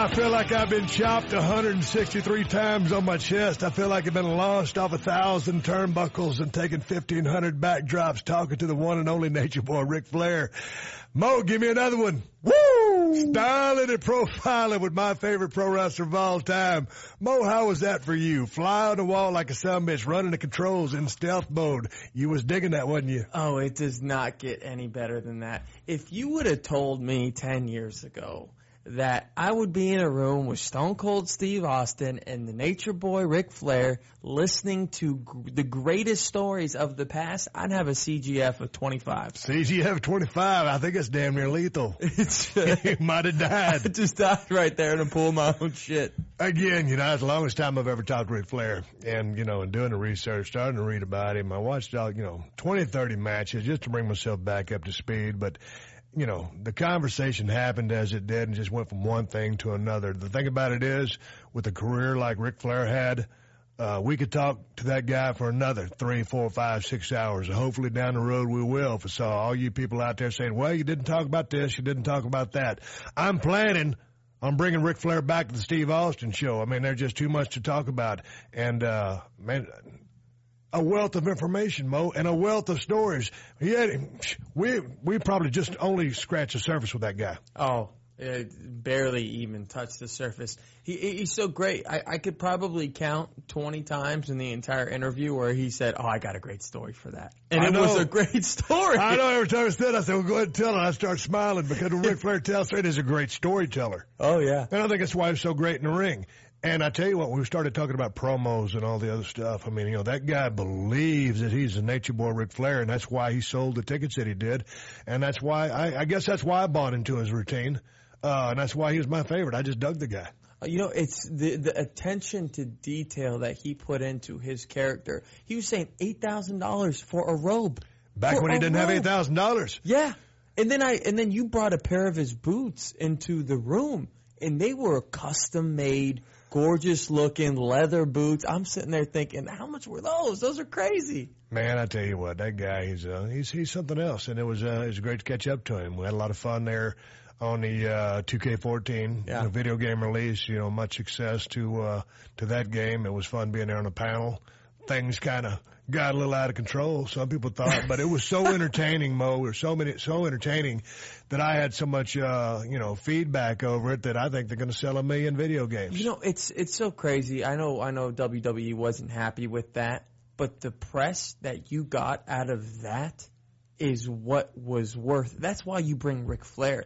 Feel like I've been chopped 163 times on my chest. I feel like I've been launched off a thousand turnbuckles and taken 1,500 backdrops talking to the one and only nature boy, Ric Flair. Mo, give me another one. Woo! Styling and profiling with my favorite pro wrestler of all time. Mo, how was that for you? Fly on the wall like a son bitch, running the controls in stealth mode. You was digging that, wasn't you? Oh, it does not get any better than that. If you would have told me 10 years ago that I would be in a room with Stone Cold Steve Austin and the Nature Boy Ric Flair listening to g- the greatest stories of the past, I'd have a CGF of 25. CGF 25, I think it's damn near lethal. It's, he might have I died. just died right there in a pool of my own shit. Again, you know, that's the longest time I've ever talked to Ric Flair. And, you know, in doing the research, starting to read about him, I watched, all, you know, 20, 30 matches just to bring myself back up to speed. But, you know, the conversation happened as it did and just went from one thing to another. The thing about it is, with a career like Ric Flair had, uh, we could talk to that guy for another three, four, five, six hours. Hopefully down the road we will. For so all you people out there saying, well, you didn't talk about this, you didn't talk about that. I'm planning on bringing Ric Flair back to the Steve Austin show. I mean, there's just too much to talk about. And, uh, man, a wealth of information, Mo, and a wealth of stories. He had, we, we probably just only scratched the surface with that guy. Oh, it barely even touched the surface. He he's so great. I, I could probably count twenty times in the entire interview where he said, "Oh, I got a great story for that," and I it was a great story. I know every time I said, I said, well, go ahead and tell it. I start smiling because when Ric Flair tells it, he's a great storyteller. Oh yeah. And I think that's why he's so great in the ring. And I tell you what, when we started talking about promos and all the other stuff, I mean, you know, that guy believes that he's a nature boy Ric Flair, and that's why he sold the tickets that he did. And that's why, I, I guess that's why I bought into his routine. Uh, and that's why he was my favorite. I just dug the guy. Uh, You know, it's the the attention to detail that he put into his character. He was saying eight thousand dollars for a robe. Back For when he didn't have $8,000. Yeah. And then I and then you brought a pair of his boots into the room and they were custom made, gorgeous looking leather boots. I'm sitting there thinking, how much were those? Those are crazy. Man, I tell you what, that guy, he's, uh, he's, he's something else. And it was, uh, it was great to catch up to him. We had a lot of fun there on the, uh, 2K14 Yeah. you know, video game release. You know, much success to, uh, to that game. It was fun being there on the panel. Things kind of got a little out of control. Some people thought, but it was so entertaining, Mo. It was so many, so entertaining that I had so much, uh, you know, feedback over it that I think they're going to sell a million video games. You know, it's it's so crazy. I know I know WWE wasn't happy with that, but the press that you got out of that is what was worth. That's why you bring Ric Flair.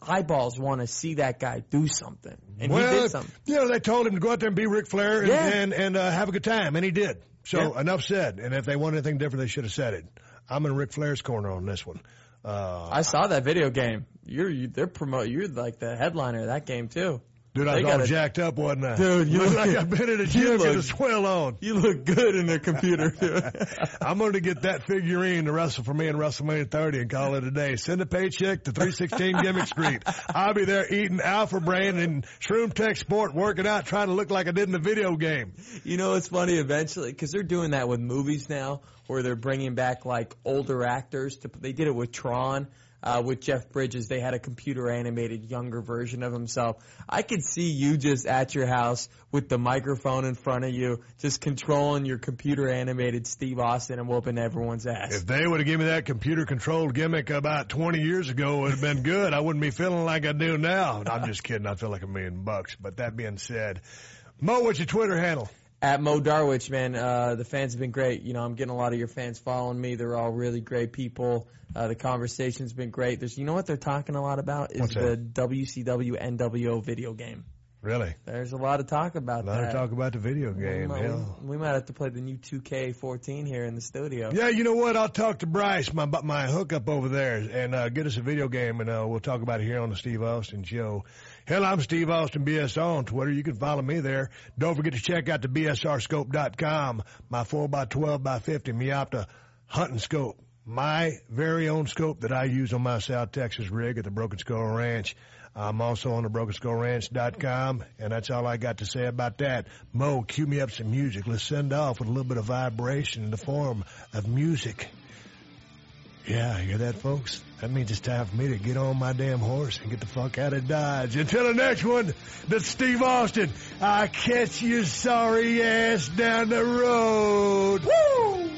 Eyeballs want to see that guy do something, and well, he did something. you know, they told him to go out there and be Ric Flair and Yeah. and, and uh, have a good time, and he did. So Yeah. enough said. And if they want anything different, they should have said it. I'm in Ric Flair's corner on this one. Uh, I saw that video game. You're you, they're promote. You're like the headliner of that game too. Dude, I was all gotta- jacked up, wasn't I? Dude, you look- like I've been at a gym with a swell on. You look good in their computer. I'm going to get that figurine to wrestle for me in WrestleMania 30 and call it a day. Send a paycheck to 316 Gimmick Street. I'll be there eating Alpha Brain and Shroom Tech Sport, working out, trying to look like I did in the video game. You know, it's funny eventually because they're doing that with movies now, where they're bringing back like older actors. To they did it with Tron. Uh, with Jeff Bridges, they had a computer animated younger version of himself. I could see you just at your house with the microphone in front of you, just controlling your computer animated Steve Austin and whooping everyone's ass. If they would have given me that computer controlled gimmick about 20 years ago, it would have been good. I wouldn't be feeling like I do now. I'm just kidding. I feel like a million bucks. But that being said, Mo, what's your Twitter handle? At Mo Darwich, man, uh, the fans have been great. You know, I'm getting a lot of your fans following me. They're all really great people. Uh, the conversation's been great. There's, you know what they're talking a lot about is What's the that? WCW NWO video game. Really? There's a lot of talk about A lot that. of talk about the video we, game. might, Hell. we might have to play the new 2K14 here in the studio. Yeah, you know what? I'll talk to Bryce, my my hookup over there, and uh, get us a video game, and uh, we'll talk about it here on the Steve Austin Show. Hell, I'm Steve Austin BSR on Twitter. You can follow me there. Don't forget to check out the BSRscope.com, my 4x12 by 50 Meopta hunting scope, my very own scope that I use on my South Texas rig at the Broken Skull Ranch. I'm also on the BrokenSkullRanch.com, and that's all I got to say about that. Mo, cue me up some music. Let's send off with a little bit of vibration in the form of music. Yeah, hear that, folks? That means it's time for me to get on my damn horse and get the fuck out of Dodge. Until the next one, that's Steve Austin. I catch you sorry ass down the road. Woo!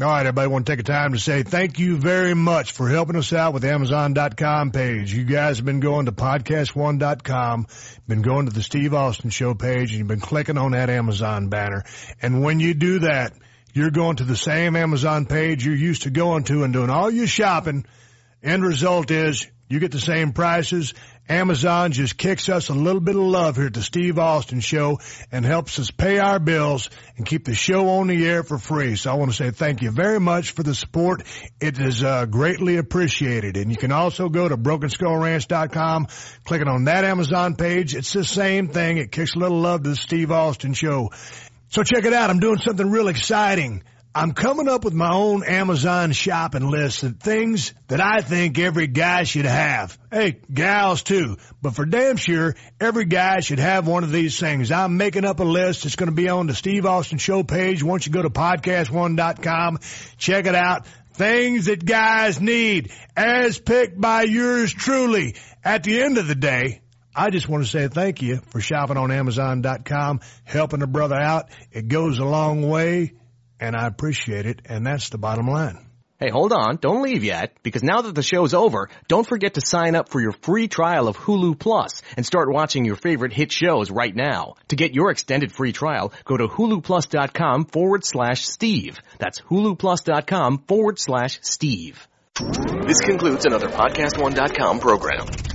All right, everybody want to take a time to say thank you very much for helping us out with the Amazon.com page. You guys have been going to podcast1.com, been going to the Steve Austin show page, and you've been clicking on that Amazon banner. And when you do that, you're going to the same Amazon page you're used to going to and doing all your shopping End result is you get the same prices. Amazon just kicks us a little bit of love here at the Steve Austin Show and helps us pay our bills and keep the show on the air for free. So I want to say thank you very much for the support. It is uh, greatly appreciated. And you can also go to BrokenSkullRanch.com, clicking on that Amazon page. It's the same thing. It kicks a little love to the Steve Austin Show. So check it out. I'm doing something real exciting. I'm coming up with my own Amazon shopping list of things that I think every guy should have. Hey, gals too. But for damn sure, every guy should have one of these things. I'm making up a list. It's going to be on the Steve Austin Show page. Once you go to podcast1.com, check it out. Things that guys need as picked by yours truly. At the end of the day, I just want to say thank you for shopping on Amazon.com, helping a brother out. It goes a long way and I appreciate it, and that's the bottom line. Hey, hold on. Don't leave yet, because now that the show's over, don't forget to sign up for your free trial of Hulu Plus and start watching your favorite hit shows right now. To get your extended free trial, go to huluplus.com forward slash Steve. That's huluplus.com forward slash Steve. This concludes another PodcastOne.com program.